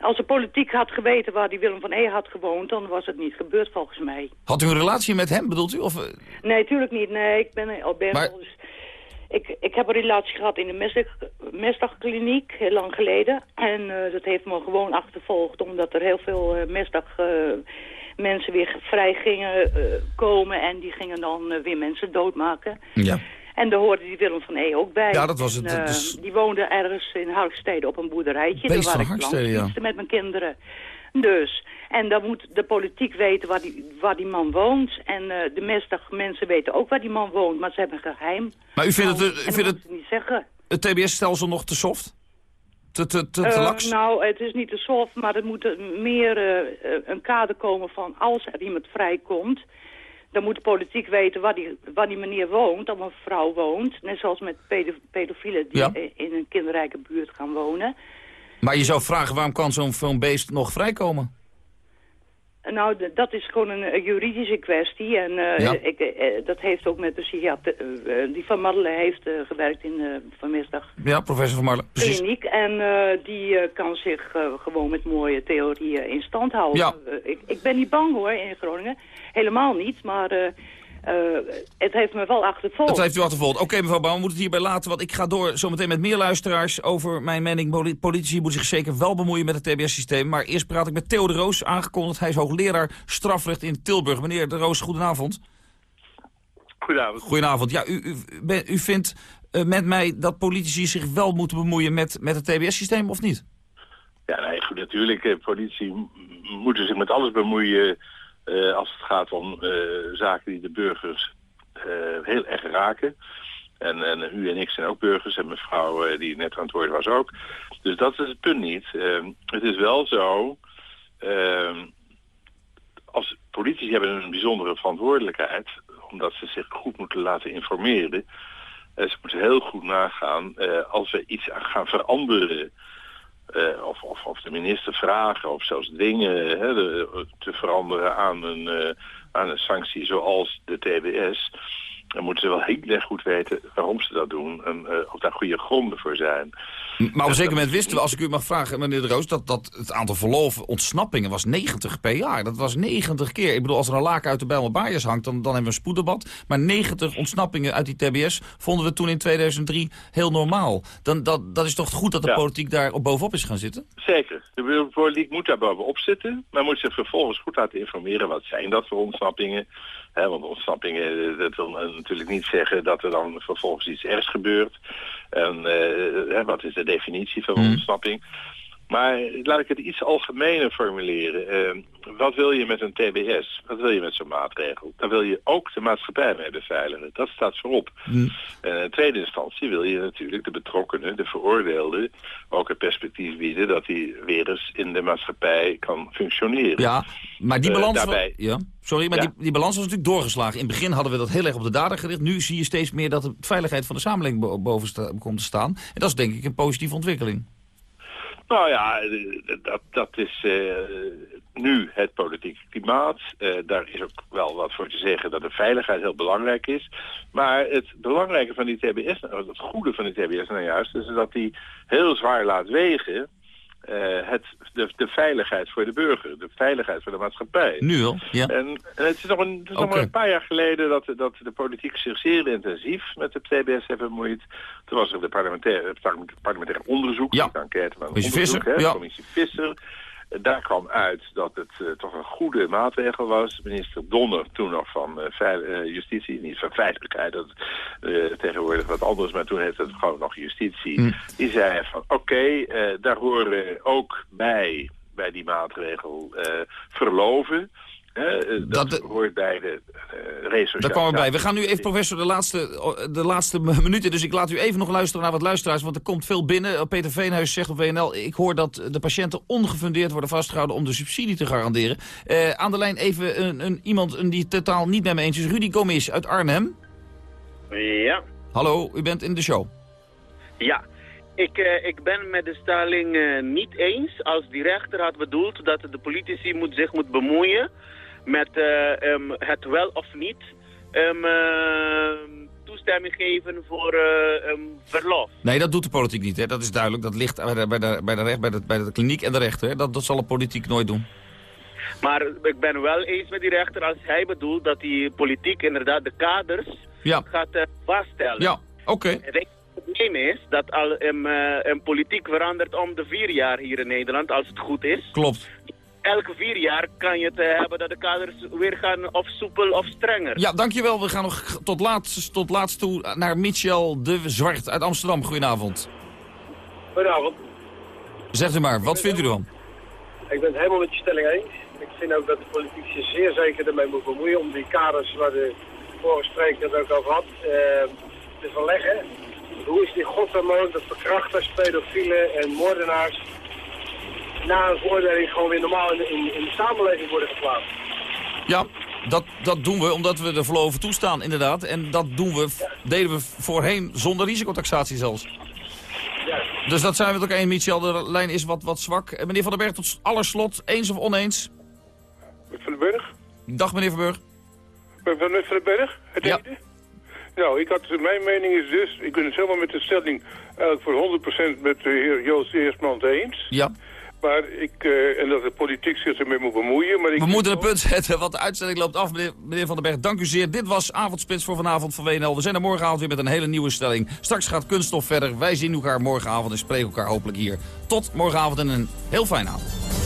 Als de politiek had geweten waar die Willem van E had gewoond... dan was het niet gebeurd volgens mij. Had u een relatie met hem, bedoelt u? Of, eh, Nee, tuurlijk niet. Nee, ik ben Alberto. Maar- Dus ik, ik heb een relatie gehad in de Mestdag- Mestdagkliniek, heel lang geleden. En eh, dat heeft me gewoon achtervolgd, omdat er heel veel Mestdag... eh, mensen weer vrij gingen komen en die gingen dan weer mensen doodmaken. ja. En daar hoorde die Willem van E ook bij. Ja, dat was het. En, eh, Dus- Die woonde ergens in Harkstede op een boerderijtje. Beest Daar van waar ik Harkstede, ja. met mijn kinderen. Dus, en dan moet de politiek weten waar die, waar die man woont. En eh, de Mestdag mensen weten ook waar die man woont, maar ze hebben een geheim. Maar u vindt het, Nou, u vindt het, niet zeggen. het TBS-stelsel nog te soft? Te, te, te, te Eh, nou, het is niet te soft, maar er moet er meer een kader komen van als er iemand vrijkomt... dan moet de politiek weten waar die, waar die meneer woont, of een vrouw woont. Net zoals met pedo pedofielen die Ja. in een kinderrijke buurt gaan wonen. Maar je zou vragen, waarom kan zo'n zo'n beest nog vrijkomen? Nou, dat is gewoon een, eh, juridische kwestie. En eh, Ja. ik, eh, dat heeft ook met de psychiater... eh, eh, die Van Maddelen heeft eh, gewerkt in de Van Misdag Ja, professor Van Marle, precies. kliniek. En eh, die eh, kan zich eh, gewoon met mooie theorieën in stand houden. Ja. Eh, ik, ik ben niet bang hoor in Groningen. Helemaal niet. Maar eh, eh, het heeft me wel achtervolgd. Dat heeft u achtervolgd. Oké, mevrouw Bouw, we moeten het hierbij laten, want ik ga door zometeen met meer luisteraars over mijn mening. Poli- Politici moeten zich zeker wel bemoeien met het TBS-systeem. Maar eerst praat ik met Theo de Roos, aangekondigd. Hij is hoogleraar strafrecht in Tilburg. Meneer de Roos, goedenavond. Goedenavond. Goedenavond. Ja, u, u, ben- u vindt eh, met mij dat politici zich wel moeten bemoeien met, met het TBS-systeem, of niet? Ja, nee, goed, natuurlijk. Politie m- moeten zich met alles bemoeien eh, als het gaat om eh, zaken die de burgers eh, heel erg raken. En, en u en ik zijn ook burgers en mevrouw die net aan het woord was ook. Dus dat is het punt niet. Eh, het is wel zo, eh, als politici hebben een bijzondere verantwoordelijkheid, omdat ze zich goed moeten laten informeren. Eh, ze moeten heel goed nagaan als we iets aan gaan veranderen. Eh, of, of, of de minister vragen of zelfs dingen hè, te veranderen aan een, eh, aan een sanctie zoals de TBS. Dan moeten ze wel heel erg goed weten waarom ze dat doen en eh, of daar goede gronden voor zijn. Maar op een zeker moment wisten we, als ik u mag vragen, meneer de Roos... dat, dat het aantal verloven ontsnappingen was 90 per jaar. Dat was 90 keer. Ik bedoel, als er een laken uit de Bijlmer Baaiers hangt... Dan, dan hebben we een spoeddebat. Maar 90 ontsnappingen uit die TBS vonden we toen in 2003 heel normaal. Dan, dat, dat is toch goed dat de Ja. politiek daar op bovenop is gaan zitten? Zeker. De politiek moet daar bovenop zitten, maar moet zich vervolgens goed laten informeren. Wat zijn dat voor ontsnappingen? Want ontsnappingen, eh, dat wil eh, natuurlijk niet zeggen dat er dan vervolgens iets ergs gebeurt. En eh, hè, wat is de definitie van ontsnapping? Maar laat ik het iets algemener formuleren. Eh, wat wil je met een TBS? Wat wil je met zo'n maatregel? Daar wil je ook de maatschappij mee beveiligen. Dat staat voorop. En in tweede instantie wil je natuurlijk de betrokkenen, de veroordeelde, ook een perspectief bieden dat hij weer eens in de maatschappij kan functioneren. Ja, maar die Eh, balans... daarbij- wa- ja, sorry, maar Ja. die, die balans was natuurlijk doorgeslagen. In het begin hadden we dat heel erg op de dader gericht. Nu zie je steeds meer dat de veiligheid van de samenleving bo- boven komt te staan. En dat is denk ik een positieve ontwikkeling. Nou ja, eh, dat, dat is eh, nu het politieke klimaat. Eh, daar is ook wel wat voor te zeggen dat de veiligheid heel belangrijk is. Maar het belangrijke van die TBS, het goede van die TBS nou juist, is dat die heel zwaar laat wegen eh, het, de, de veiligheid voor de burger, de veiligheid voor de maatschappij. Nu wel, ja. En, en het is nog, een, het is nog maar een paar jaar geleden dat, dat de politiek zich zeer intensief met de TBS heeft bemoeid. Toen was er de parlementaire, parlementaire onderzoek, Ja. niet enquête, Commissie onderzoek, Visser, hè, ja. commissie Visser. Daar kwam uit dat het eh, toch een goede maatregel was. Minister Donner, toen nog van eh, eh, justitie, niet van veiligheid, dat eh, tegenwoordig wat anders, maar toen heette het gewoon nog justitie. Hm. Die zei van oké, daar horen ook bij, bij die maatregel, verloven. Hè, eh, dat, hoort bij de uh, race Daar kwamen we bij. We gaan nu even, professor, de laatste, de laatste minuten. Dus ik laat u even nog luisteren naar wat luisteraars. Want er komt veel binnen. Peter Veenhuis zegt op WNL... ik hoor dat de patiënten ongefundeerd worden vastgehouden... om de subsidie te garanderen. Eh, aan de lijn even een, een, iemand die totaal niet met me eens is. Rudy Gomis uit Arnhem. Ja, Hallo, u bent in de show. ja. Ik, eh, ik ben met de stelling eh, niet eens als die rechter had bedoeld dat de politici moet, zich moet bemoeien met ehm, het wel of niet ehm, eh, toestemming geven voor ehm, verlof. Nee, dat doet de politiek niet. Hè. Dat is duidelijk. Dat ligt bij de, bij de, bij de, recht, bij de, bij de kliniek en de rechter. Hè. Dat, dat zal de politiek nooit doen. Maar ik ben wel eens met die rechter als hij bedoelt dat die politiek inderdaad de kaders Ja. gaat vaststellen. Ja, oké. Het probleem is dat al een, een politiek verandert om de vier jaar hier in Nederland, als het goed is. Klopt. Elke vier jaar kan je het eh, hebben dat de kaders weer gaan of soepel of strenger. Ja, dankjewel. We gaan nog tot laatst, tot laatst toe naar Michel de Zwart uit Amsterdam. Goedenavond. Goedenavond. Zegt u maar, wat vindt u ervan? Ik ben het helemaal met je stelling eens. Ik vind ook dat de politiek zich zeer zeker ermee moet bemoeien om die kaders waar de vorige spreker het ook over had, eh, te verleggen. Hoe is die godsnaam mogelijk dat verkrachters, pedofielen en moordenaars na een veroordeling gewoon weer normaal in, in, in de samenleving worden geplaatst? Ja, dat, dat doen we omdat we er verloven toestaan, inderdaad. En dat doen we, deden we voorheen zonder risicotaxatie zelfs. Dus dat zijn we het ook eens, Michel. De lijn is wat, wat zwak. En meneer Van den Berg, tot allerslot, eens of oneens? Van den Berg? Dag, meneer Van Burg. Van, van den Berg? Het Ja. Nou, ik had, mijn mening is dus, ik ben het helemaal met de stelling eigenlijk voor 100% met de heer Joost Eersmans eens. Ja. Maar ik, eh, en dat de politiek zich ermee moet bemoeien. Maar ik We moeten een punt zetten, want de uitzending loopt af, meneer, meneer Van den Berg. Dank u zeer. Dit was Avondspits voor vanavond van WNL. We zijn er morgenavond weer met een hele nieuwe stelling. Straks gaat Kunststof verder. Wij zien elkaar morgenavond en spreken elkaar hopelijk hier. Tot morgenavond en een heel fijne avond.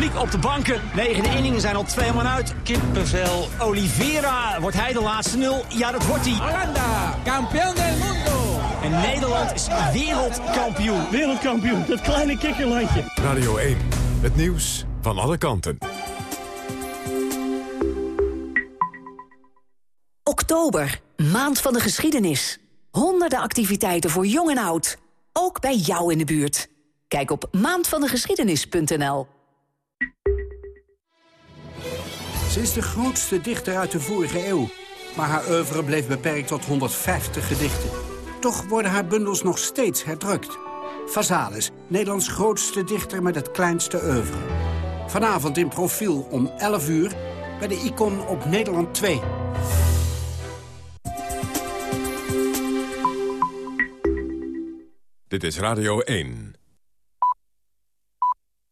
Publiek op de banken. Negende inningen zijn al twee man uit. Kippenvel. Oliveira. Wordt hij de laatste nul? Ja, dat wordt hij. Holanda. Kampioen del mundo. En Nederland is wereldkampioen. Wereldkampioen. Dat kleine kikkerlandje. Radio 1, het nieuws van alle kanten. Oktober, maand van de geschiedenis. Honderden activiteiten voor jong en oud. Ook bij jou in de buurt. Kijk op maandvandegeschiedenis.nl. Ze is de grootste dichter uit de vorige eeuw. Maar haar oeuvre bleef beperkt tot 150 gedichten. Toch worden haar bundels nog steeds herdrukt. Vazalis, Nederlands grootste dichter met het kleinste oeuvre. Vanavond in profiel om 11 uur bij de Icon op Nederland 2. Dit is Radio 1.